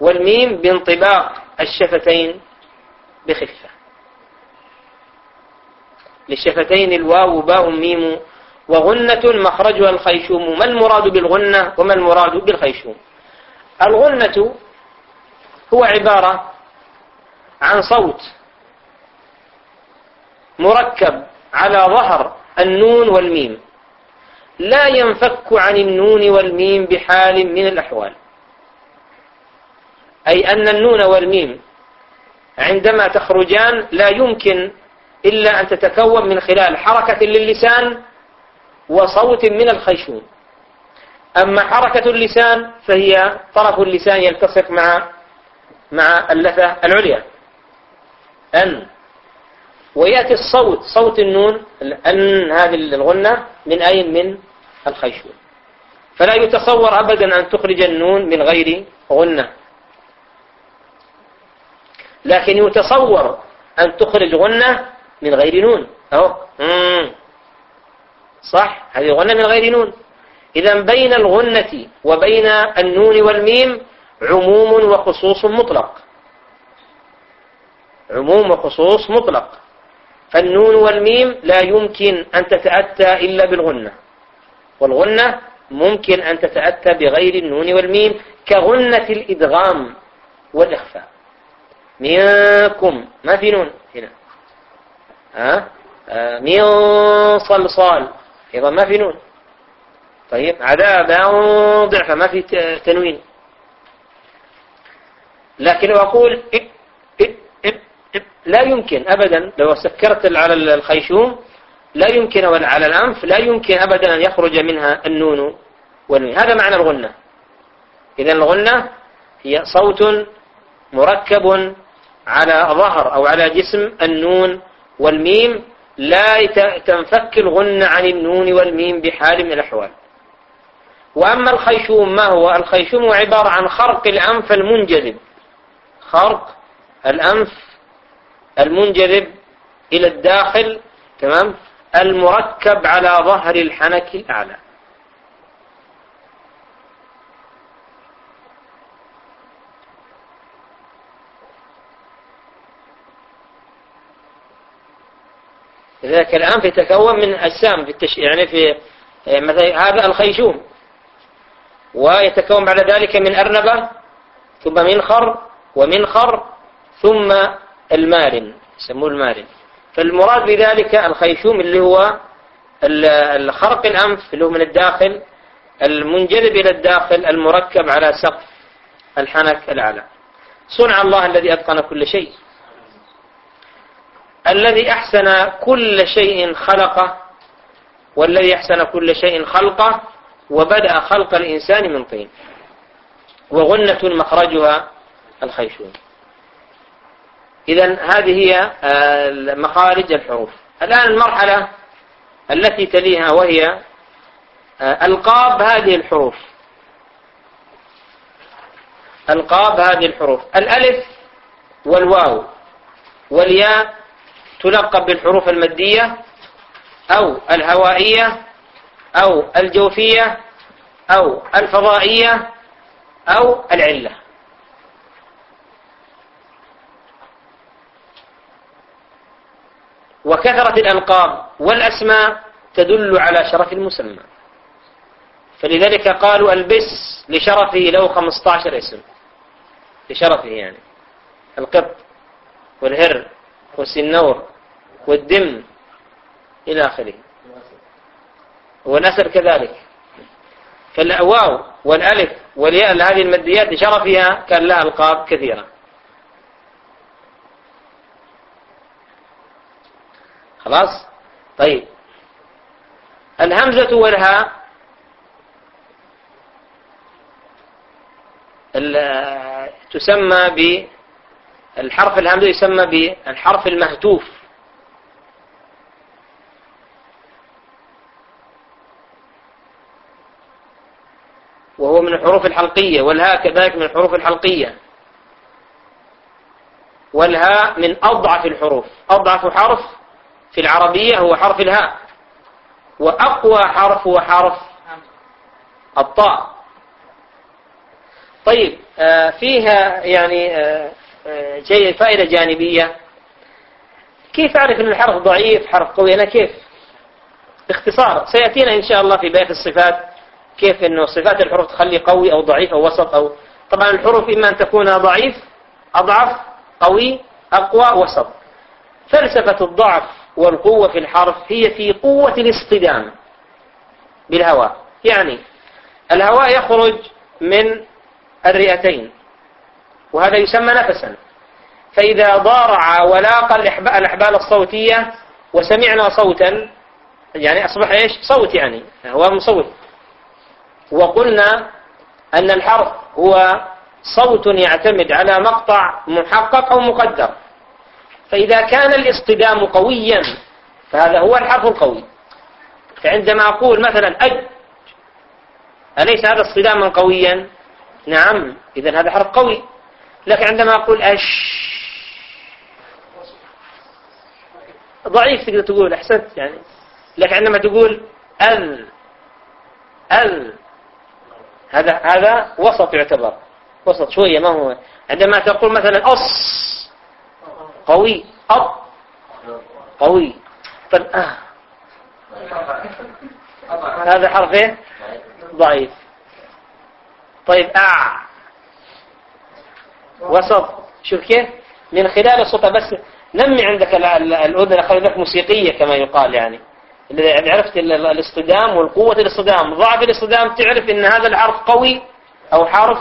Speaker 1: والميم بانطباق الشفتين بخفة. للشفتين الواو باء ميم وغنة مخرجها الخيشوم. ما المراد بالغنة وما المراد بالخيشوم؟ الغنة هو عبارة عن صوت مركب على ظهر النون والميم. لا ينفك عن النون والميم بحال من الأحوال. أي أن النون والميم عندما تخرجان لا يمكن إلا أن تتكون من خلال حركة للسان وصوت من الخيشوم. أما حركة اللسان فهي طرف اللسان يلتصق مع مع اللثة العليا. أن. ويأتي الصوت صوت النون أن هذه الغنة من أين من الخيشوم فلا يتصور أبدا أن تخرج النون من غير غنة. لكن يتصور أن تخرج غنة من غير نون. أهو صح؟ هذه غنة من غير نون. إذا بين الغنة وبين النون والميم عموم وخصوص مطلق. عموم وخصوص مطلق. فالنون والميم لا يمكن أن تتأتى إلا بالغنة. والغنة ممكن أن تتأتى بغير النون والميم كغنة الإدغام والإخفاء. منكم. ما في نون؟ هنا. ها؟ آه من صلصال. أيضا ما في نون. طيب عذابا ضعفا ما في تنوين. لكن أقول إب إب إب إب لا يمكن أبدا لو سكرت على الخيشوم لا يمكن على الأنف لا يمكن أبدا أن يخرج منها النون والميم هذا معنى الغنة. إذا الغنة هي صوت مركب على ظهر أو على جسم النون والميم لا تنفك الغنة عن النون والميم بحال من الأحوال. وأما الخيشوم ما هو؟ الخيشوم عبارة عن خرق الأنف المنجذب. خرق الأنف المنجذب إلى الداخل تمام؟ المركب على ظهر الحنك الأعلى. لذلك الأنف يتكون من أجسام في التش... يعني في مثلا هذا الخيشوم. ويتكون بعد ذلك من أرنبة ثم منخر ومنخر ثم المارن يسموه المارن. فالمراد بذلك الخيشوم اللي هو الخرق الأنف اللي هو من الداخل المنجذب إلى الداخل المركب على سقف الحنك الأعلى. صنع الله الذي أتقن كل شيء. الذي أحسن كل شيء خلقه والذي أحسن كل شيء خلقه وبدأ خلق الإنسان من طين. وغنة مخرجها الخيشوم. إذا هذه هي آه، مخارج الحروف. الآن المرحلة التي تليها وهي آه، ألقاب هذه الحروف. ألقاب هذه الحروف. الألف والواو والياء تلقب بالحروف المادية أو الهوائية أو الجوفية أو الفضائية أو العلة. وكثرة الألقاب والأسماء تدل على شرف المسمى فلذلك قالوا ألبس لشرفه له 15 اسم. لشرفه يعني. القط والهر والسنور والدم إلى آخره. والنسر كذلك. فالواو والألف والياء هذه الماديات لشرفها كان لها ألقاب كثيرة. خلاص؟ طيب. الهمزة والهاء تسمى بالحرف الهمزة يسمى بالحرف المهتوف. وهو من الحروف الحلقية والهاء كذلك من الحروف الحلقية. والهاء من أضعف الحروف. أضعف حرف في العربية هو حرف الهاء. وأقوى حرف هو حرف الطاء. طيب آه، فيها يعني آه، آه، شيء فائدة جانبية. كيف أعرف أن الحرف ضعيف حرف قوي؟ أنا كيف؟ باختصار سيأتينا إن شاء الله في بيت الصفات. كيف أنه صفات الحروف تخلي قوي أو ضعيف أو وسط أو طبعا الحروف إما أن تكون ضعيف أضعف قوي أقوى وسط. فلسفة الضعف والقوة في الحرف هي في قوة الاصطدام بالهواء. يعني الهواء يخرج من الرئتين وهذا يسمى نفسا. فإذا ضارع ولاقى الأحبال الصوتية وسمعنا صوتا يعني أصبح إيش؟ صوت يعني هو مصوت. وقلنا أن الحرف هو صوت يعتمد على مقطع محقق أو مقدر. فإذا كان الاصطدام قويا فهذا هو الحرف القوي. فعندما أقول مثلا أج أليس هذا اصطداما قويا؟ نعم إذا هذا حرف قوي. لكن عندما أقول أش ضعيف تقدر تقول أحسنت يعني. لكن عندما تقول أل أل هذا هذا وسط يعتبر. وسط شوية ما هو. عندما تقول مثلا أص. قوي. أب. قوي. طيب آه. هذا حرف إيه؟ ضعيف. طيب أع وسط. شوف كيف؟ من خلال الصوت بس نمي عندك الأذن خلي موسيقية كما يقال يعني. إذا عرفت الاصطدام والقوة الاصطدام. ضعف الاصطدام تعرف إن هذا الحرف قوي أو حرف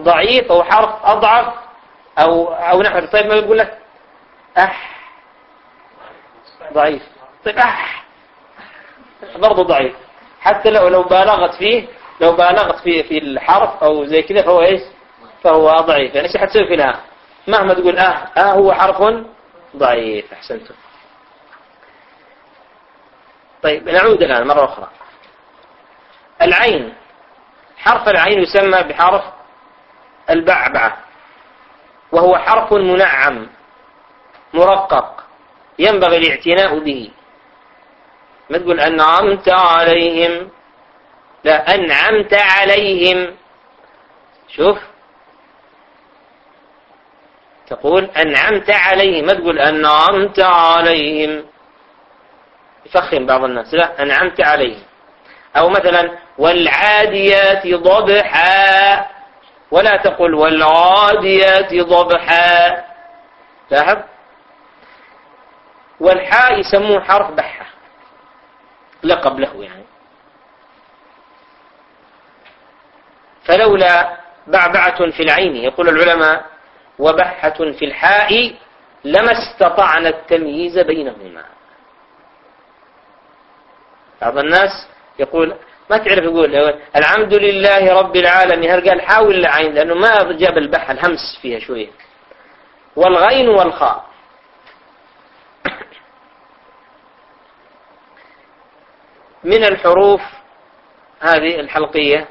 Speaker 1: ضعيف أو حرف أضعف أو أو نحو. طيب ما يقول لك؟ أح. ضعيف. طيب أح. برضه ضعيف. حتى لو لو بالغت فيه لو بالغت في في الحرف أو زي كذا فهو إيش؟ فهو ضعيف. يعني إيش حتسوي في الاه مهما تقول أه أه هو حرف ضعيف. أحسنتم. طيب نعود الآن مرة أخرى. العين حرف العين يسمى بحرف البعبعة وهو حرف منعم مرقق ينبغي الاعتناء به. ما تقول أنعمت عليهم؟ لا أنعمت عليهم. شوف. تقول أنعمت عليهم ما تقول أنعمت عليهم. يفخم بعض الناس. لا أنعمت عليهم. أو مثلا والعاديات ضبحا. ولا تقل والعاديات ضبحا. لاحظ؟ والحاء يسموه حرف بحة. لقب له يعني. فلولا بعبعة في العين يقول العلماء وبحة في الحاء لما استطعنا التمييز بينهما. بعض الناس يقول ما تعرف يقول الحمد لله رب العالمين. هل قال حاول العين؟ لأنه ما جاب البحة الهمس فيها شوية. والغين والخاء. من الحروف هذه الحلقية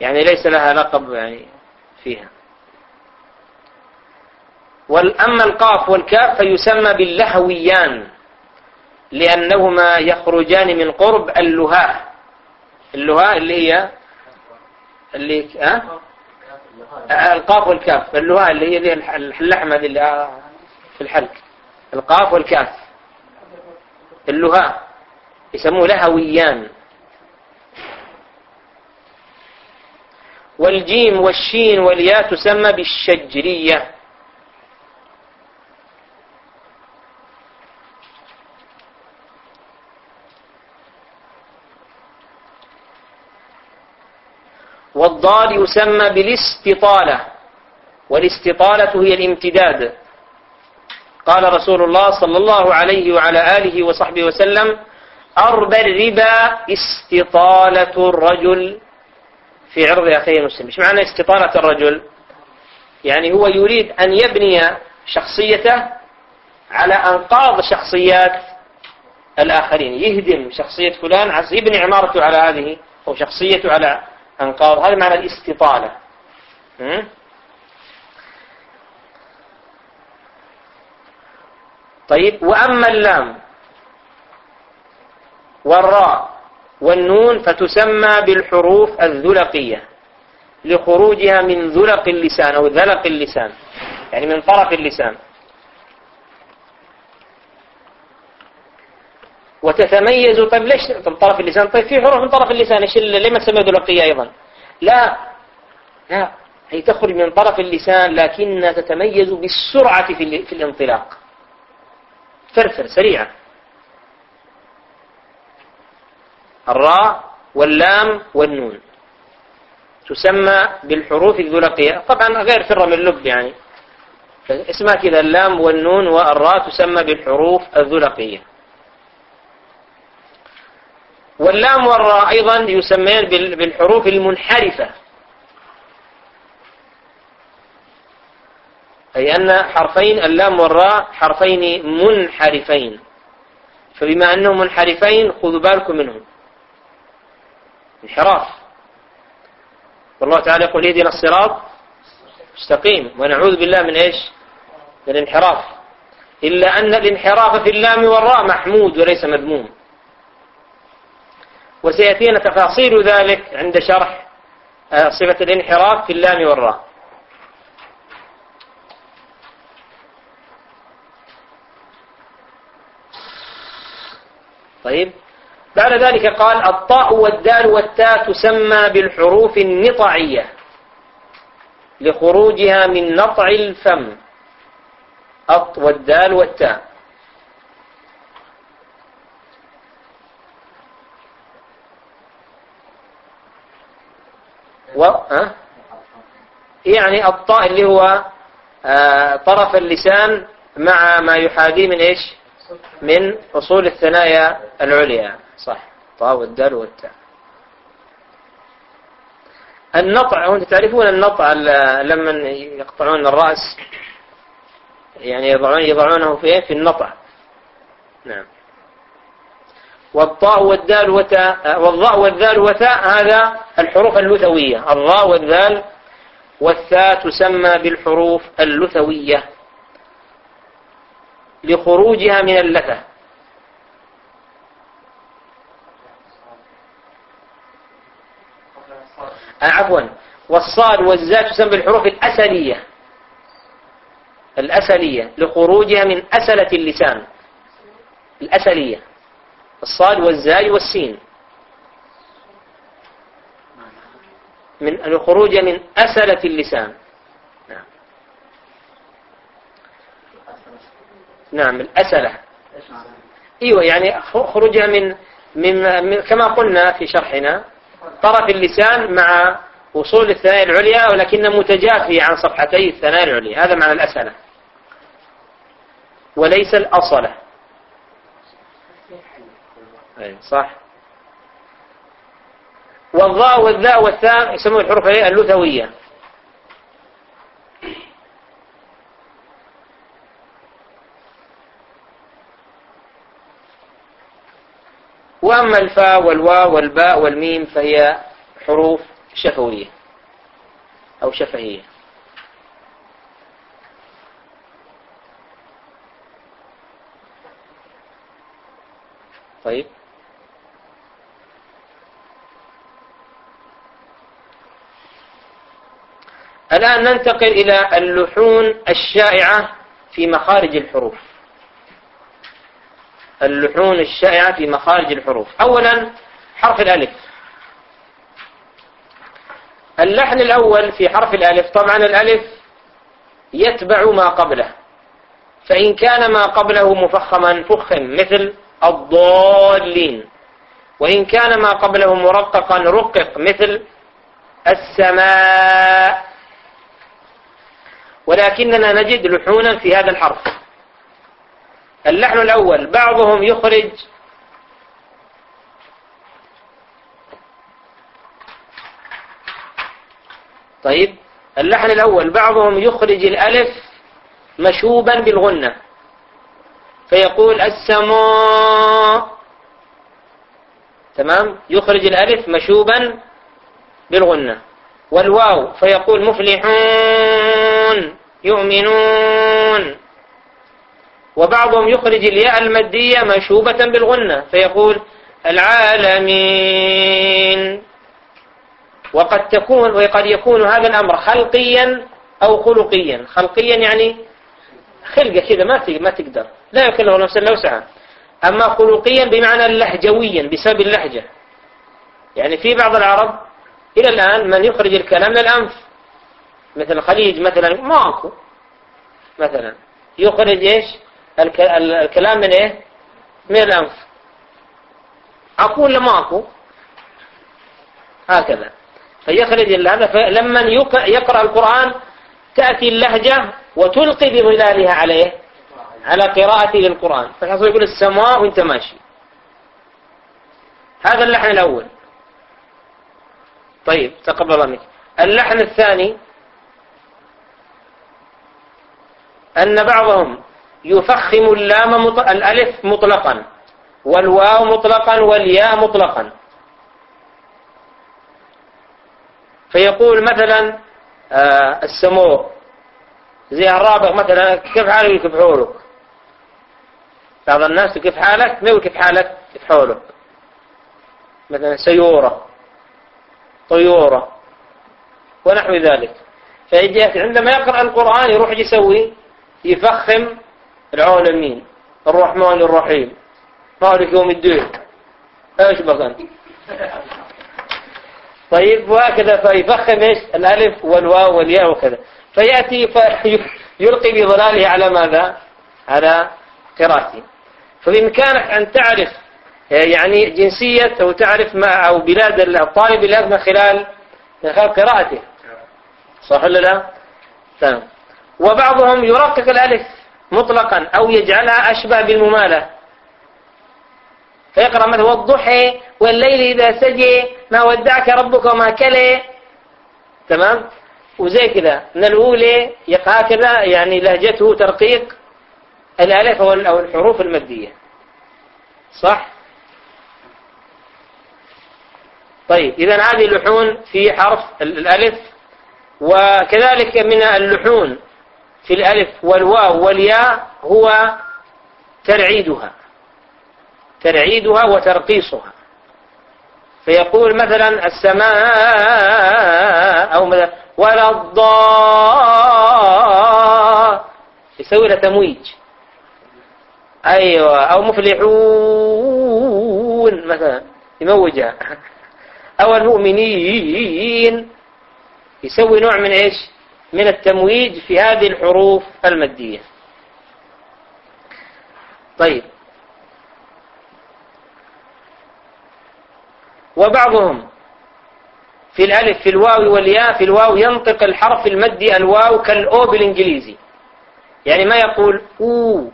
Speaker 1: يعني ليس لها لقب يعني فيها. وأما القاف والكاف فيسمى باللهويان. لأنهما يخرجان من قرب اللهاء. اللهاء اللي هي اللي أه؟ القاف والكاف. اللهاء اللي هي اللحمة اللي في الحلق. القاف والكاف. اللهاء. يسموه لهويان. والجيم والشين والياء تسمى بالشجرية. والضاد يسمى بالاستطالة والاستطالة هي الامتداد. قال رسول الله صلى الله عليه وعلى آله وصحبه وسلم أربى الربا استطالة الرجل. في عرض أخيه المسلم إيش معنى استطالة الرجل؟ يعني هو يريد أن يبني شخصيته على أنقاض شخصيات الآخرين. يهدم شخصية فلان يبني عمارته على هذه أو شخصيته على أنقاض هذا معنى الاستطالة. طيب وأما اللام والراء والنون فتسمى بالحروف الذلقية لخروجها من ذلق اللسان أو ذلق اللسان يعني من طرف اللسان. وتتميز طيب ليش من طرف اللسان؟ طيب في حروف من طرف اللسان إيش ليه ما تسمى ذلقية أيضا؟ لا لا هي تخرج من طرف اللسان لكنها تتميز بالسرعة في الانطلاق. فرفر سريعة الراء واللام والنون. تسمى بالحروف الذلقية طبعا غير فرة من اللب يعني. اسمها كذا اللام والنون والراء تسمى بالحروف الذلقية واللام والراء أيضا يسميان بالحروف المنحرفة. أي أن حرفين اللام والراء حرفين منحرفين. فبما أنهم منحرفين خذوا بالكم منهم. انحراف. والله تعالى يقول اهدنا الصراط مستقيم ونعوذ بالله من إيش؟ من الانحراف. إلا أن الانحراف في اللام والراء محمود وليس مذموم. وسيأتينا تفاصيل ذلك عند شرح آه، صفة الانحراف في اللام والراء. طيب. بعد ذلك قال الطاء والدال والتاء تسمى بالحروف النطعية لخروجها من نطع الفم. الط والدال والتاء. و... يعني الطاء اللي هو آه طرف اللسان مع ما يحاذيه من إيش؟ من أصول الثنايا العليا. صح. طاء والدال والتاء. النطع وأنتم تعرفون النطع لما يقطعون الرأس؟ يعني يضعون يضعونه في في النطع. نعم. والطاء والدال وتاء والضاء والذال وتاء هذا الحروف اللثوية. الضاء والذال والثاء تسمى بالحروف اللثوية لخروجها من اللثة. آه، عفوا. والصاد والزاد تسمى بالحروف الأسلية. الأسلية لخروجها من أسلة اللسان. الأسلية. الصاد والزاي والسين. من الخروج من أسلة اللسان. نعم. نعم الأسلة. إيوه يعني خروجها من من كما قلنا في شرحنا طرف اللسان مع وصول الثنايا العليا ولكن متجافي عن صفحتي الثنايا العليا. هذا معنى الأسلة. وليس الأصلة صح. والضاء والذاء والثاء يسمون الحروف اللثوية وأما الفاء والواو والباء والميم فهي حروف شفوية أو شفهية. طيب. الآن ننتقل إلى اللحون الشائعة في مخارج الحروف. اللحون الشائعة في مخارج الحروف. أولا حرف الألف. اللحن الأول في حرف الألف طبعا الألف يتبع ما قبله. فإن كان ما قبله مفخما فخم مثل الضالين. وإن كان ما قبله مرققا رقق مثل السماء. ولكننا نجد لحونا في هذا الحرف. اللحن الأول بعضهم يخرج طيب اللحن الأول بعضهم يخرج الألف مشوبا بالغنة. فيقول السماء. تمام؟ يخرج الألف مشوبا بالغنة. والواو فيقول مفلحون. يؤمنون. وبعضهم يخرج الياء المادية مشوبة بالغنة فيقول العالمين. وقد تكون وقد يكون هذا الأمر خلقيا أو خلقيا. خلقيا يعني خلقة كذا ما ما تقدر. لا يكون له نفس الوسعة أما خلقيا بمعنى لهجويا بسبب اللهجة. يعني في بعض العرب إلى الآن من يخرج الكلام من الأنف مثل الخليج مثلا ماكو. مثلا يخرج إيش؟ الكلام من إيه؟ من الأنف. أقول ماكو. هكذا. فيخرج هذا فلما يقرأ القرآن تأتي اللهجة وتلقي بظلالها عليه على قراءته للقرآن. فالحصول يقول السماء وأنت ماشي. هذا اللحن الأول. طيب تقبل الله منك. اللحن الثاني أن بعضهم يفخم اللام مط... الألف مطلقا والواو مطلقا والياء مطلقا. فيقول مثلا آه زي الرابع مثلا كيف حالك؟ كيف حولك؟ بعض الناس كيف حالك؟ ما كيف حالك؟ كيف حولك؟ مثلا سيورة طيورة ونحو ذلك. فيجي عندما يقرأ القرآن يروح يسوي يفخم العالمين. الرحمن الرحيم. مالك يوم الدين. إيش بقى؟ طيب وهكذا فيفخم إيش؟ الألف والواو والياء وكذا. فيأتي فيلقي بظلاله على ماذا؟ على قراءته. فبامكانك أن تعرف يعني جنسية أو تعرف ما أو بلاد الطالب من خلال خلال قراءته. صح ولا لا؟ تمام. وبعضهم يرقق الألف مطلقا أو يجعلها أشبه بالممالة. فيقرأ مثلا والضحى والليل إذا سجى ما ودعك ربك وما كلي تمام؟ وزي كذا. من الأولى هكذا يعني لهجته ترقيق الألف أو الحروف المادية صح؟ طيب إذا هذه اللحون في حرف الألف وكذلك من اللحون في الألف والواو والياء هو ترعيدها ترعيدها وترقيصها. فيقول مثلا السماء أو مثلا ولا الضاء يسوي له تمويج. أيوة أو مفلحون مثلا يموجها. أو المؤمنين يسوي نوع من إيش؟ من التمويج في هذه الحروف المادية. طيب. وبعضهم في الألف في الواو والياء في الواو ينطق الحرف المدي الواو كالأو بالإنجليزي يعني ما يقول أو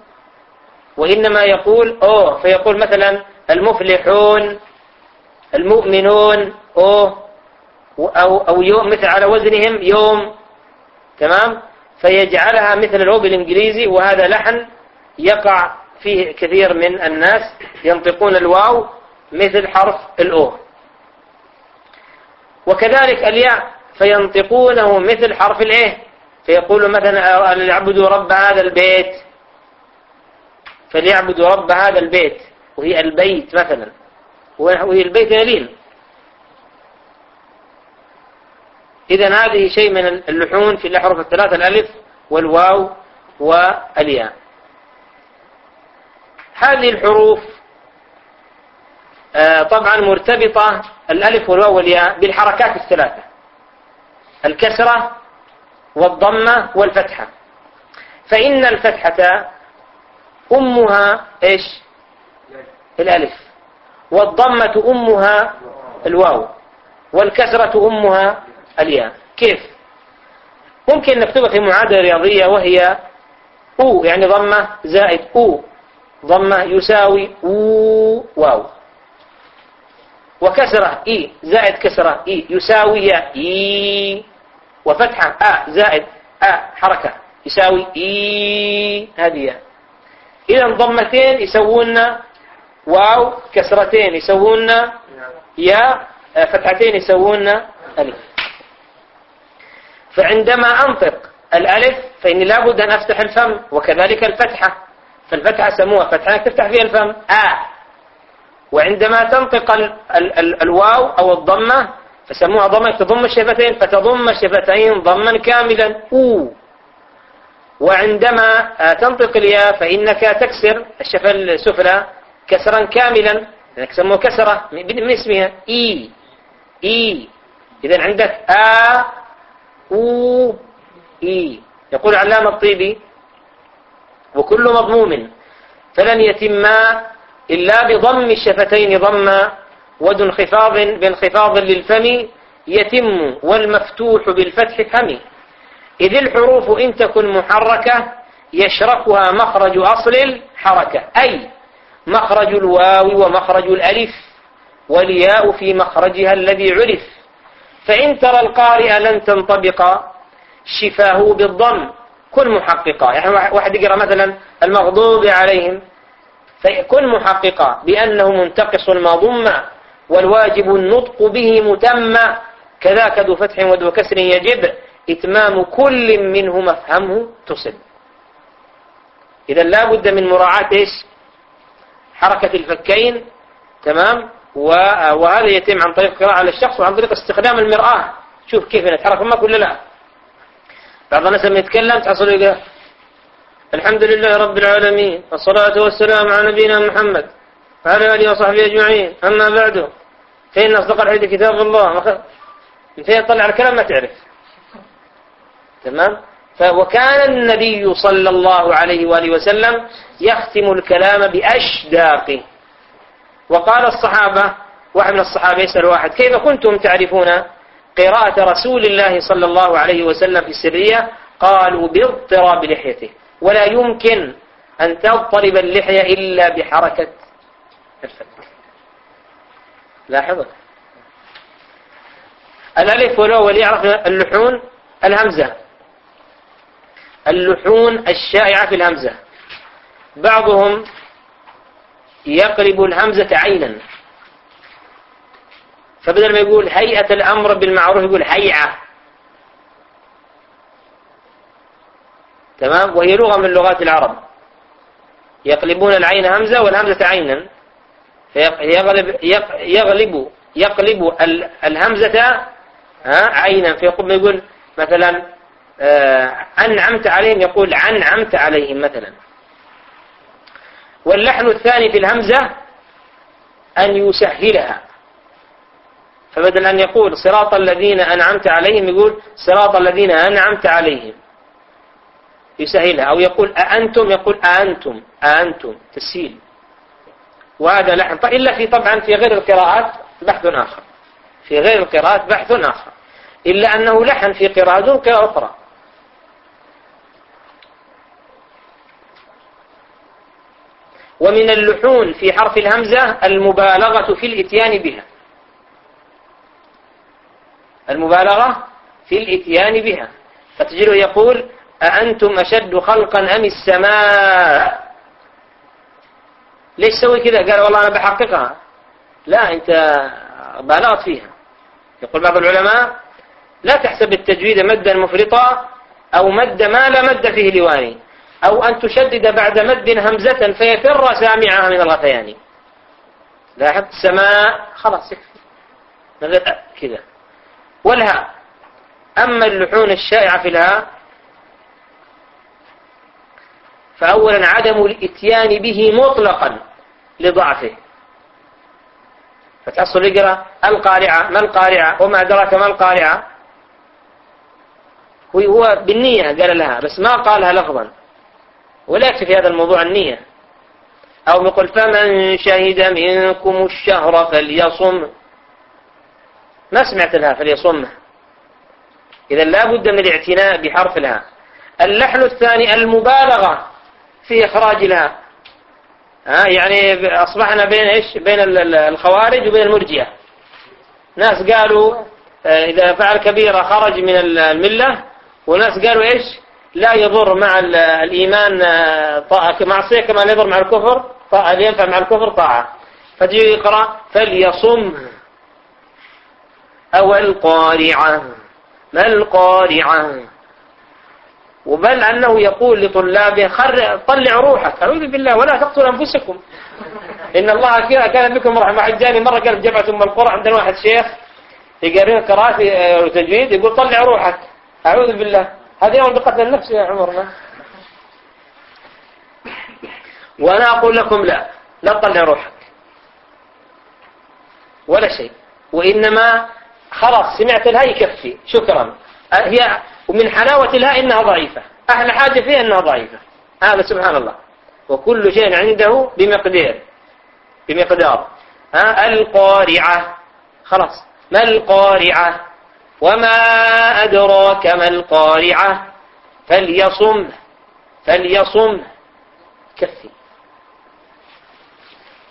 Speaker 1: وإنما يقول أو. فيقول مثلا المفلحون المؤمنون أو أو, أو يوم مثل على وزنهم يوم. تمام؟ فيجعلها مثل الأو بالإنجليزي وهذا لحن يقع فيه كثير من الناس ينطقون الواو مثل حرف الأو. وكذلك الياء فينطقونه مثل حرف الإيه؟ فيقول مثلا ليعبدوا رب هذا البيت. فليعبدوا رب هذا البيت وهي البيت مثلا. وهي البيت يلين إذا هذه شيء من اللحون في الأحرف الثلاثة الألف والواو والياء. هذه الحروف آه، طبعا مرتبطة الألف والواو والياء بالحركات الثلاثة الكسرة والضمة والفتحة. فإن الفتحة أمها إيش؟ الألف. والضمة أمها الواو. والكسرة أمها الياء. كيف؟ ممكن نكتبها في معادلة رياضية وهي أو يعني ضمة زائد أو. ضمة يساوي أو واو. وكسرة إي زائد كسرة إي يساوي إي. وفتحة آ زائد آ حركة يساوي إي. هذه إذا ضمتين يسوون واو كسرتين يسوون يا فتحتين يسوون ألف. فعندما أنطق الألف فإني لابد أن أفتح الفم وكذلك الفتحة. فالفتحة سموها فتحة تفتح فيها الفم. آ. وعندما تنطق ال ال ال الواو أو الضمة فسموها ضمة تضم الشفتين فتضم الشفتين ضما كاملا. أو. وعندما تنطق الياء فإنك تكسر الشفة السفلى كسرا كاملا. لأنك سموه كسرة من اسمها؟ إي. إي. إذا عندك آ أو إي. يقول علامة الطيبي وكل مضموم. فلن يتما إلا بضم الشفتين ضما انخفاض بانخفاض للفم يتم والمفتوح بالفتح فم. إذ الحروف إن تكن محركة يشركها مخرج أصل الحركة أي مخرج الواو ومخرج الألف والياء في مخرجها الذي عرف. فإن ترى القارئ لن تنطبق شفاه بالضم كن محققا. يعني واحد يقرأ مثلا المغضوب عليهم فيكون محققا بأنه منتقص المضم والواجب النطق به متم. كذاك ذو فتح وذو كسر يجب إتمام كل منه مفهمه تصب إذا لا بد من مراعاة إيش؟ حركة الفكين. تمام؟ وهذا يتم عن طريق قراءة على الشخص وعن طريق استخدام المرآة. شوف كيف نتحرك ما كل لا. بعض الناس لما يتكلم تحصل الحمد لله رب العالمين والصلاة والسلام على نبينا محمد وعلى آله وصحبه أجمعين. أما بعد فإن أصدق الحديث كتاب الله. من فين تطلع الكلام ما تعرف. تمام؟ وكان النبي صلى الله عليه وآله وسلم يختم الكلام بأشداقه. وقال الصحابة واحد من الصحابة يسأل واحد كيف كنتم تعرفون قراءة رسول الله صلى الله عليه وسلم في السرية؟ قالوا باضطراب لحيته ولا يمكن أن تضطرب اللحية إلا بحركة الفك لاحظ الألف والأول يعرف اللحون الهمزة. اللحون الشائعة في الهمزة. بعضهم يقلب الهمزة عينا. فبدل ما يقول هيئة الأمر بالمعروف يقول هيعة تمام؟ وهي لغة من لغات العرب. يقلبون العين همزة والهمزة عينا. فيغلب يغلب يقلب الهمزة عينا. فيقول يقول مثلا آه، أنعمت عليهم يقول عنعمت عليهم مثلا. واللحن الثاني في الهمزة أن يسهلها. فبدل أن يقول صراط الذين أنعمت عليهم يقول صراط الذين أنعمت عليهم. يسهلها. أو يقول أأنتم يقول أأنتم أأنتم. تسهيل. وهذا لحن. طيب إلا في طبعا في غير القراءات بحث آخر. في غير القراءات بحث آخر. إلا أنه لحن في قراءة قراءة أخرى ومن اللحون في حرف الهمزة المبالغة في الإتيان بها. المبالغة في الإتيان بها. فتجده يقول أأنتم أشد خلقا أم السماء؟ ليش سوي كذا؟ قال والله أنا بحققها. لا أنت بالغت فيها. يقول بعض العلماء لا تحسب التجويد مدا مفرطا أو مد ما لا مد فيه لواني. أو أن تشدد بعد مد همزة فيفر سامعها من الغثيان. لاحظ السماء خلاص يكفي. غير كذا والهاء أما اللحون الشائعة في الهاء فأولا عدم الإتيان به مطلقا لضعفه. فتحصل يقرأ القارعة ما القارعة؟ وما أدراك ما القارعة؟ هو بالنية قال لها بس ما قالها لفظا. ولا يكفي في هذا الموضوع النية. أو يقول فمن شهد منكم الشهر فليصم. ما سمعت لها فليصمه إذا لا بد من الاعتناء بحرف لها اللحن الثاني المبالغة في إخراج لها ها يعني أصبحنا بين إيش؟ بين الخوارج وبين المرجئة. ناس قالوا آه، إذا فعل كبيرة خرج من الملة وناس قالوا إيش؟ لا يضر مع الإيمان آه، معصية كما لا يضر مع الكفر طاعة. ينفع مع الكفر طاعة. فتجي يقرأ فليصم. أو القارعة. ما القارعة؟ وبل أنه يقول لطلابه خر طلع روحك. أعوذ بالله ولا تقتلوا أنفسكم. إن الله كان بكم رحمة. جاني مرة قال جمعة أم القرى عندنا واحد شيخ يقرأ قراءة وتجويد يقول طلع روحك. أعوذ بالله. هذا يوم بقتل النفس يا عمرنا وأنا أقول لكم لا لا تطلع روحك. ولا شيء. وإنما خلاص سمعت الهاء يكفي. شكرا. هي ومن حلاوة الهاء إنها ضعيفة. أحلى حاجة فيها إنها ضعيفة. هذا سبحان الله. وكل شيء عنده بمقدار. بمقدار. ها؟ القارعة. خلاص. ما القارعة؟ وما أدراك ما القارعة فليصم فليصم كفي.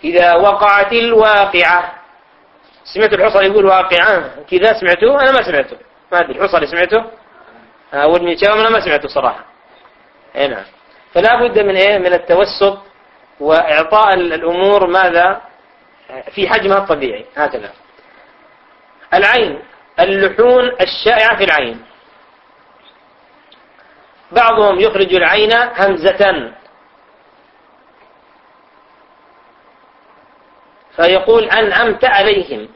Speaker 1: إذا وقعت الواقعة سمعت الحصر يقول واقعة كذا سمعته؟ أنا ما سمعته. ما أدري الحصر سمعته؟ أول من شاء أنا ما سمعته صراحة. أي نعم. فلا بد من إيه؟ من التوسط وإعطاء الأمور ماذا؟ في حجمها الطبيعي هكذا. العين. اللحون الشائعة في العين. بعضهم يخرج العين همزة. فيقول أنعمت عليهم.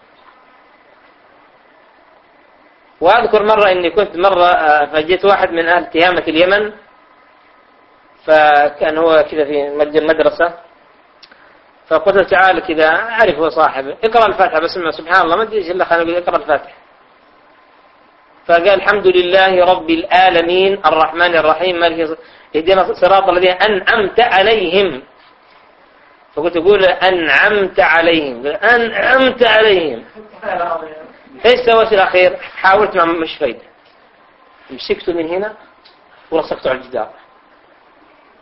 Speaker 1: وأذكر مرة أني كنت مرة آه، فجيت واحد من أهل تهامة اليمن. فكان هو كذا في مدرسة. فقلت له تعال كذا أعرف هو صاحب. اقرأ الفاتحة بس سبحان الله ما أدري إلا خلينا اقرأ الفاتحة. فقال الحمد لله رب العالمين الرحمن الرحيم مالك اهدنا الصراط الذين أنعمت عليهم. فقلت أقول أنعمت عليهم. أنعمت عليهم. إيش سويت الأخير؟ حاولت مع مش فايدة. مسكته من هنا ولصقته على الجدار.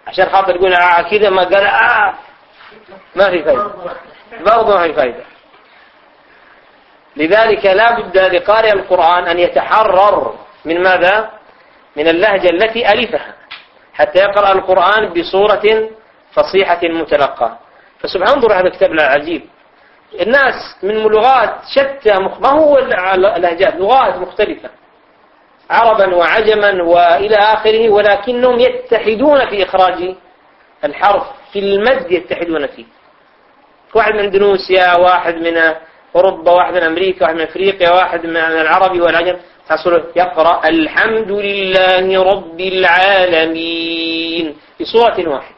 Speaker 1: عشان خاطر يقول آه كذا ما قال آه ما في فايدة. برضه ما في فايدة. لذلك لا بد لقارئ القرآن أن يتحرر من ماذا؟ من اللهجة التي ألفها حتى يقرأ القرآن بصورة فصيحة متلقى. فسبحان انظر هذا الكتاب العجيب الناس من لغات شتى ما هو اللهجات؟ لغات مختلفة. عربا وعجما وإلى آخره ولكنهم يتحدون في إخراج الحرف في المد يتحدون فيه. واحد من إندونيسيا واحد من أوروبا واحد من أمريكا واحد من أفريقيا واحد من العربي والعجم. تحصل يقرأ الحمد لله رب العالمين. في صورة واحدة.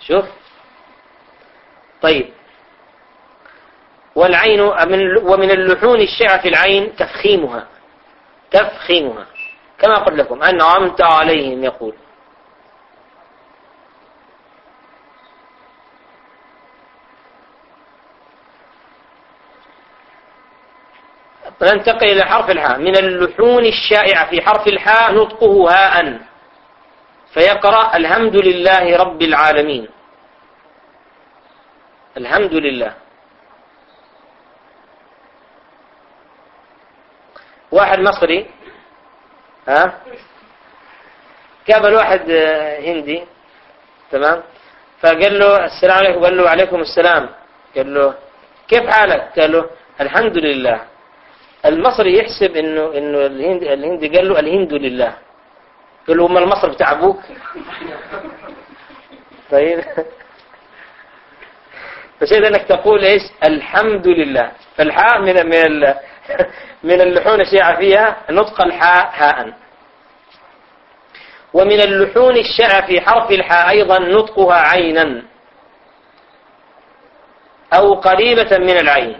Speaker 1: شوف. طيب. والعين ومن اللحون الشعر في العين تفخيمها. تفخيمها. كما قلت لكم أنعمت عليهم يقول. ننتقل إلى حرف الحاء. من اللحون الشائعة في حرف الحاء نطقه هاء. فيقرأ الحمد لله رب العالمين. الحمد لله. واحد مصري. ها؟ قابل واحد هندي. تمام؟ فقال له السلام عليكم. قال له وعليكم السلام. قال له كيف حالك؟ قال له الحمد لله. المصري يحسب إنه إنه الهندي الهندي قال له الهند لله. قال له ما المصر بتاع أبوك. طيب. فشيء إنك تقول إيش؟ الحمد لله. فالحاء من من من اللحون الشائعة فيها نطق الحاء هاء. ومن اللحون الشائعة في حرف الحاء أيضا نطقها عينا. أو قريبة من العين.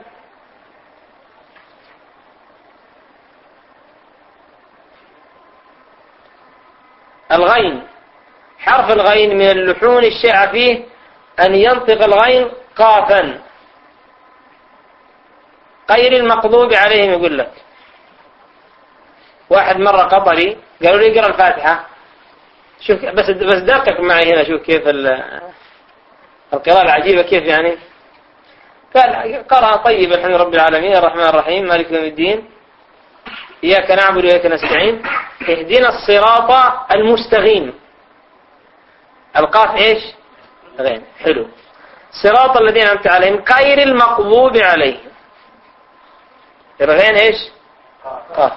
Speaker 1: الغين. حرف الغين من اللحون الشائعة فيه أن ينطق الغين قافا. غير المقضوب عليهم يقول لك. واحد مرة قطري قالوا لي اقرأ الفاتحة. شوف بس بس دقق معي هنا شوف كيف القراءة العجيبة كيف يعني. قال قرأ طيب الحمد رب العالمين الرحمن الرحيم مالك يوم الدين. إياك نعبد وإياك نستعين اهدنا الصراط المستقيم. القاف إيش؟ غين. حلو. صراط الذين أنعمت عليهم غير المغضوب عليهم. الغين إيش؟ قاف.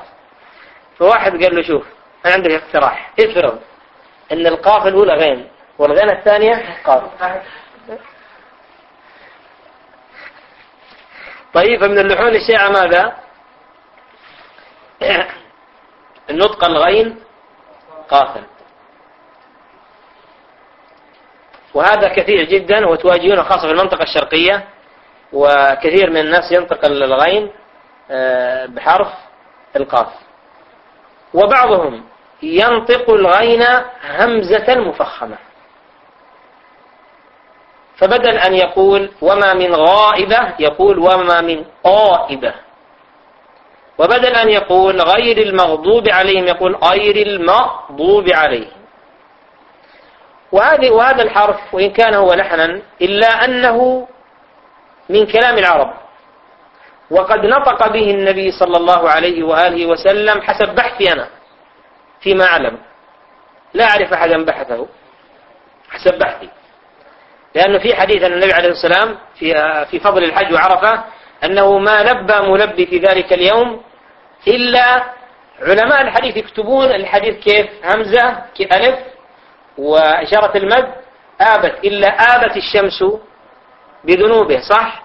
Speaker 1: فواحد قال له شوف أنا عندك اقتراح. افرض إن القاف الأولى غين والغين الثانية قاف. طيب فمن اللحون الشيعة ماذا؟ النطق الغين قافا وهذا كثير جدا وتواجهونه خاصة في المنطقة الشرقية وكثير من الناس ينطق الغين آه، بحرف القاف. وبعضهم ينطق الغين همزة مفخمة. فبدل أن يقول وما من غائبة يقول وما من قائبة. وبدل أن يقول غير المغضوب عليهم يقول غير المغضوب عليهم. وهذه وهذا الحرف وإن كان هو لحنا إلا أنه من كلام العرب. وقد نطق به النبي صلى الله عليه وآله وسلم حسب بحثي أنا فيما أعلم. لا أعرف أحدا بحثه حسب بحثي. لأنه في حديث أن النبي عليه السلام في في فضل الحج وعرفة أنه ما لبى ملبي في ذلك اليوم إلا علماء الحديث يكتبون الحديث كيف؟ همزة ألف وإشارة المد آبت إلا آبت الشمس بذنوبه صح؟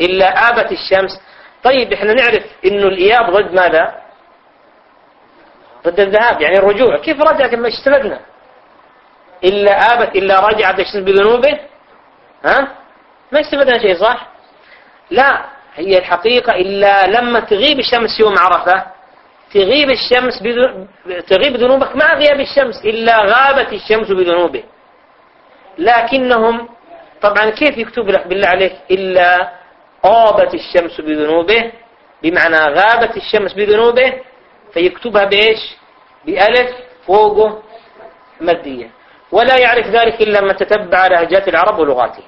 Speaker 1: إلا آبت الشمس. طيب إحنا نعرف انه الإياب ضد ماذا؟ ضد الذهاب يعني الرجوع. كيف رجعت ما استفدنا إلا آبت إلا رجعت الشمس بذنوبه؟ ها؟ ما يستفاد شيء صح؟ لا. هي الحقيقة إلا لما تغيب الشمس يوم عرفة تغيب الشمس بدون تغيب ذنوبك مع غياب الشمس إلا غابت الشمس بذنوبه. لكنهم طبعا كيف يكتب لك بالله عليك؟ إلا غابت الشمس بذنوبه بمعنى غابت الشمس بذنوبه فيكتبها بإيش؟ بألف فوقه مادية. ولا يعرف ذلك إلا من تتبع لهجات العرب ولغاتهم.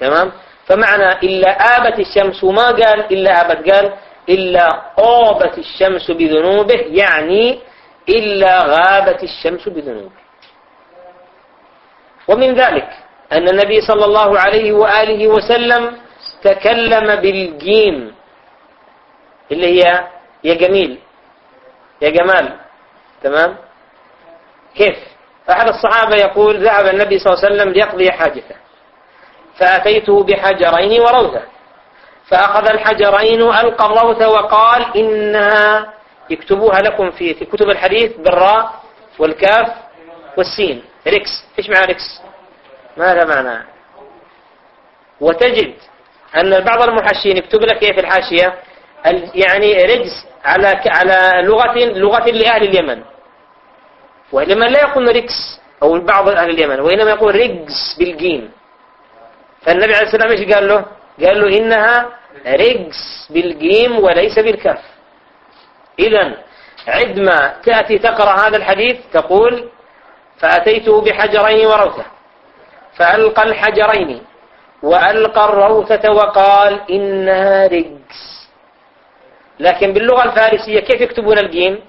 Speaker 1: تمام؟ فمعنى إلا آبت الشمس وما قال إلا آبت قال إلا آبت الشمس بذنوبه يعني إلا غابت الشمس بذنوبه. ومن ذلك أن النبي صلى الله عليه وآله وسلم تكلم بالجيم اللي هي يا جميل يا جمال تمام؟ كيف؟ أحد الصحابة يقول ذهب النبي صلى الله عليه وسلم ليقضي حاجته. فأتيته بحجرين وروثة. فأخذ الحجرين وألقى الروثة وقال إنها يكتبوها لكم في, كتب الحديث بالراء والكاف والسين. ركس. إيش معنى ركس؟ ماذا معنى؟ وتجد أن بعض المحشين يكتب لك إيه في الحاشية؟ يعني رجس على على لغة لغة لأهل اليمن. وإنما لا يقول ركس أو بعض أهل اليمن وإنما يقول رجس بالجيم. فالنبي عليه السلام إيش قال له؟ قال له إنها رجس بالجيم وليس بالكاف. إذا عندما تأتي تقرأ هذا الحديث تقول فأتيته بحجرين وروثة. فألقى الحجرين وألقى الروثة وقال إنها رجس. لكن باللغة الفارسية كيف يكتبون الجيم؟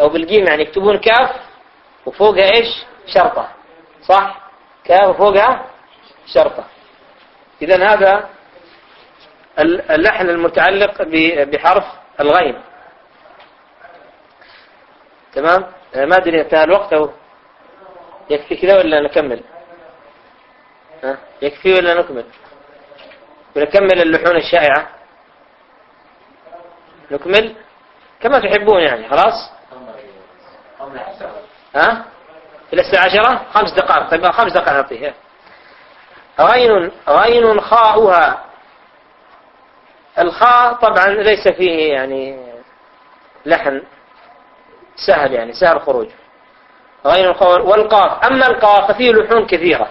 Speaker 1: أو بالجيم يعني يكتبون كاف وفوقها إيش؟ شرطة. صح؟ كاف وفوقها شرطة. إذا هذا اللحن المتعلق بحرف الغين. تمام؟ ما أدري انتهى الوقت أو يكفي كذا ولا نكمل؟ ها؟ يكفي ولا نكمل؟ ونكمل اللحون الشائعة؟ نكمل؟ كما تحبون يعني خلاص؟ ها؟ إلى الساعة عشرة؟ خمس دقائق. طيب خمس دقائق نعطيه. غين غين خاؤها. الخاء طبعا ليس فيه يعني لحن سهل يعني سهل خروج. غين والقاف. أما القاف ففيه لحون كثيرة.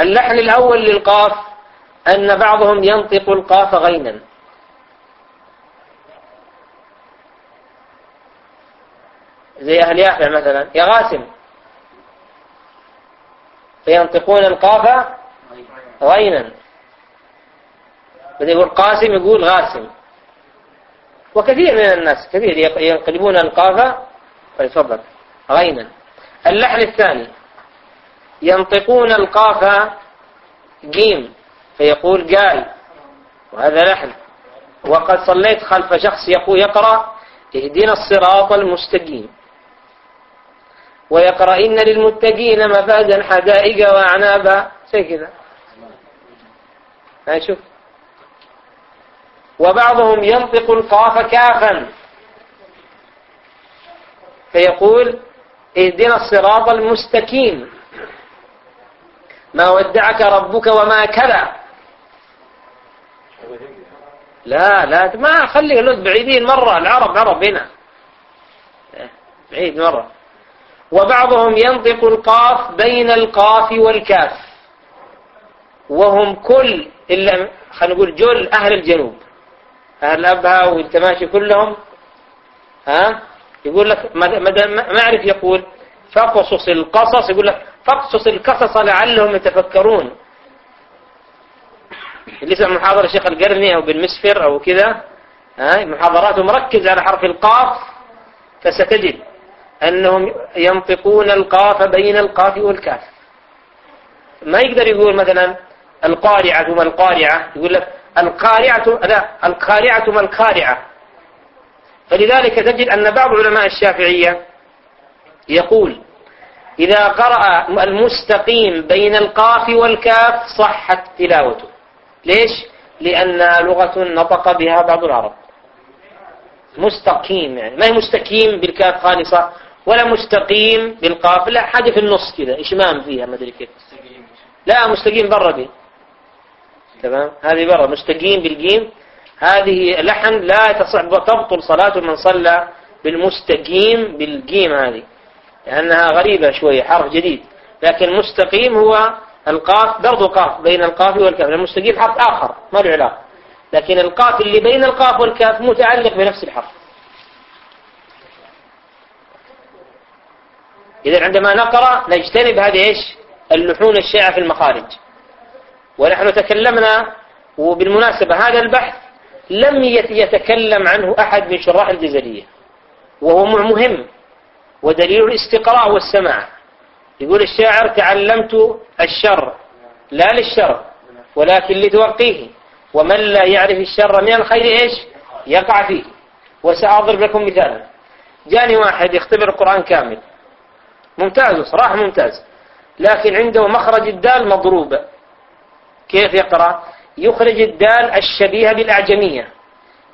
Speaker 1: اللحن الأول للقاف أن بعضهم ينطق القاف غينا. زي أهل يافع مثلا. يا غاسم. فينطقون القاف غينا. بدأ يقول قاسم يقول غاسم. وكثير من الناس كثير ينقلبون القاف فيتفضل غينا. اللحن الثاني. ينطقون القاف جيم فيقول قال وهذا لحن. وقد صليت خلف شخص يقرأ اهدنا الصراط المستقيم. ويقرأ إن للمتقين مفازا حدائق وأعنابا. زي كذا. شوف. وبعضهم ينطق القاف كافا. فيقول اهدنا الصراط المستقيم. ما ودعك ربك وما كذا. لا لا ما خلي لود بعيدين مرة. العرب عرب هنا. بعيد مرة. وبعضهم ينطق القاف بين القاف والكاف. وهم كل إلا خلينا نقول جل أهل الجنوب. أهل أبها والتماشي كلهم ها؟ يقول لك ما أعرف يقول فقصص القصص يقول لك فاقصص القصص لعلهم يتفكرون. اللي يسمع محاضرة الشيخ القرني أو بالمسفر أو كذا محاضراته مركز على حرف القاف فستجد. أنهم ينطقون القاف بين القاف والكاف. ما يقدر يقول مثلا القارعة ما القارعة يقول لك القارعة لا القارعة ما القارعة. فلذلك تجد أن بعض علماء الشافعية يقول إذا قرأ المستقيم بين القاف والكاف صحت تلاوته. ليش؟ لأنها لغة نطق بها بعض العرب. مستقيم يعني ما هي مستقيم بالكاف خالصة؟ ولا مستقيم بالقاف لا حاجة في النص كذا إشمام فيها ما أدري كيف. لا مستقيم برا دي. تمام؟ هذه برا مستقيم بالجيم. هذه لحن لا تصح تبطل صلاة من صلى بالمستقيم بالجيم هذه لأنها غريبة شوية حرف جديد. لكن مستقيم هو القاف برضو قاف بين القاف والكاف. المستقيم حرف آخر ما له علاقة. لكن القاف اللي بين القاف والكاف متعلق بنفس الحرف. إذا عندما نقرأ نجتنب هذه إيش؟ اللحون الشائعة في المخارج. ونحن تكلمنا وبالمناسبة هذا البحث لم يتكلم عنه أحد من شراح الجزرية. وهو مهم ودليل الاستقراء والسماع. يقول الشاعر تعلمت الشر لا للشر ولكن لتوقيه. ومن لا يعرف الشر من الخير إيش؟ يقع فيه. وسأضرب لكم مثالا. جاني واحد يختبر القرآن كامل. ممتاز صراحة ممتاز. لكن عنده مخرج الدال مضروبة كيف يقرأ؟ يخرج الدال الشبيهة بالأعجمية.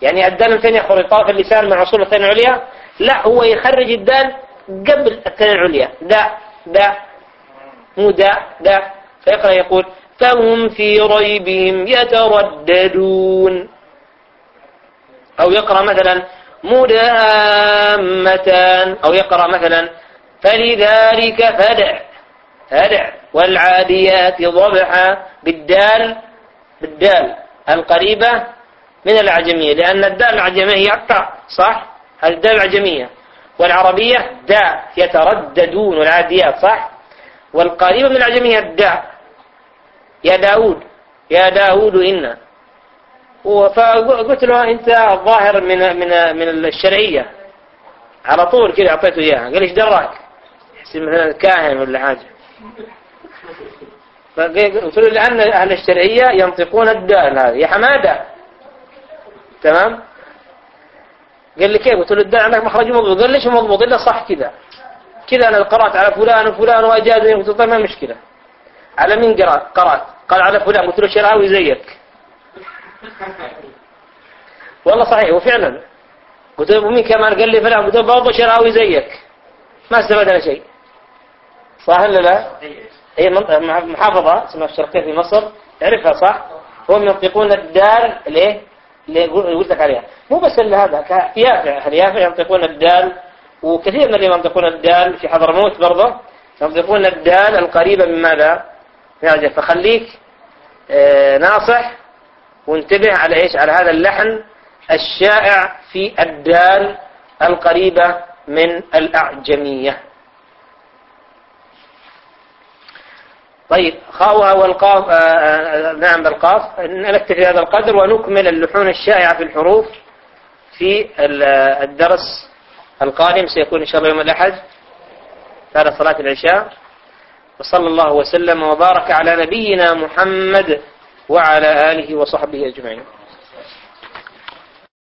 Speaker 1: يعني الدال من فين يخرج طرف اللسان مع وصول الثانية العليا. لا هو يخرج الدال قبل الثانية العليا. دا دا. مو دا دا. فيقرأ يقول فهم في ريبهم يترددون. أو يقرأ مثلا مدامتان. أو يقرأ مثلا فلذلك فدع فدع والعاديات ضبحا بالدال بالدال القريبة من العجمية لأن الدال العجمية هي الطاء صح؟ الدال العجمية والعربية داء يترددون والعاديات صح؟ والقريبة من العجمية الداء يا داود يا داود إنا فقلت له أنت الظاهر من من من الشرعية على طول كذا أعطيته إياها قال إيش دراك؟ يحسب مثلا كاهن ولا حاجة؟ قلت له لأن أهل الشرعية ينطقون الدال هذه يا حمادة. تمام؟ قال لي كيف؟ قلت له الدال عندك مخرج مضبوط. قال ليش مضبوط؟ إلا صح كذا. كذا أنا قرأت على فلان وفلان وأجازني قلت له طيب ما مشكلة. على مين قرأت؟ قرأت. قال على فلان. قلت له شراوي زيك. والله صحيح وفعلا. قلت له مين كمان؟ قال لي فلان. قلت له برضه شراوي زيك. ما استفدنا شيء. صح ولا لا؟ هي محافظة اسمها الشرقية في مصر تعرفها صح؟ هم ينطقون الدال ليه؟ اللي قلت لك عليها مو بس اللي هذا يافع يافع ينطقون الدال وكثير من اللي ينطقون الدال في حضرموت برضه ينطقون الدال القريبة من ماذا؟ من فخليك آه، ناصح وانتبه على إيش؟ على هذا اللحن الشائع في الدال القريبة من الأعجمية طيب خاؤها والقاف آه، آه، نعم بالقاف. نكتفي هذا القدر ونكمل اللحون الشائعة في الحروف في الدرس القادم. سيكون إن شاء الله يوم الأحد بعد صلاة العشاء. وصلى الله وسلم وبارك على نبينا محمد وعلى آله وصحبه أجمعين.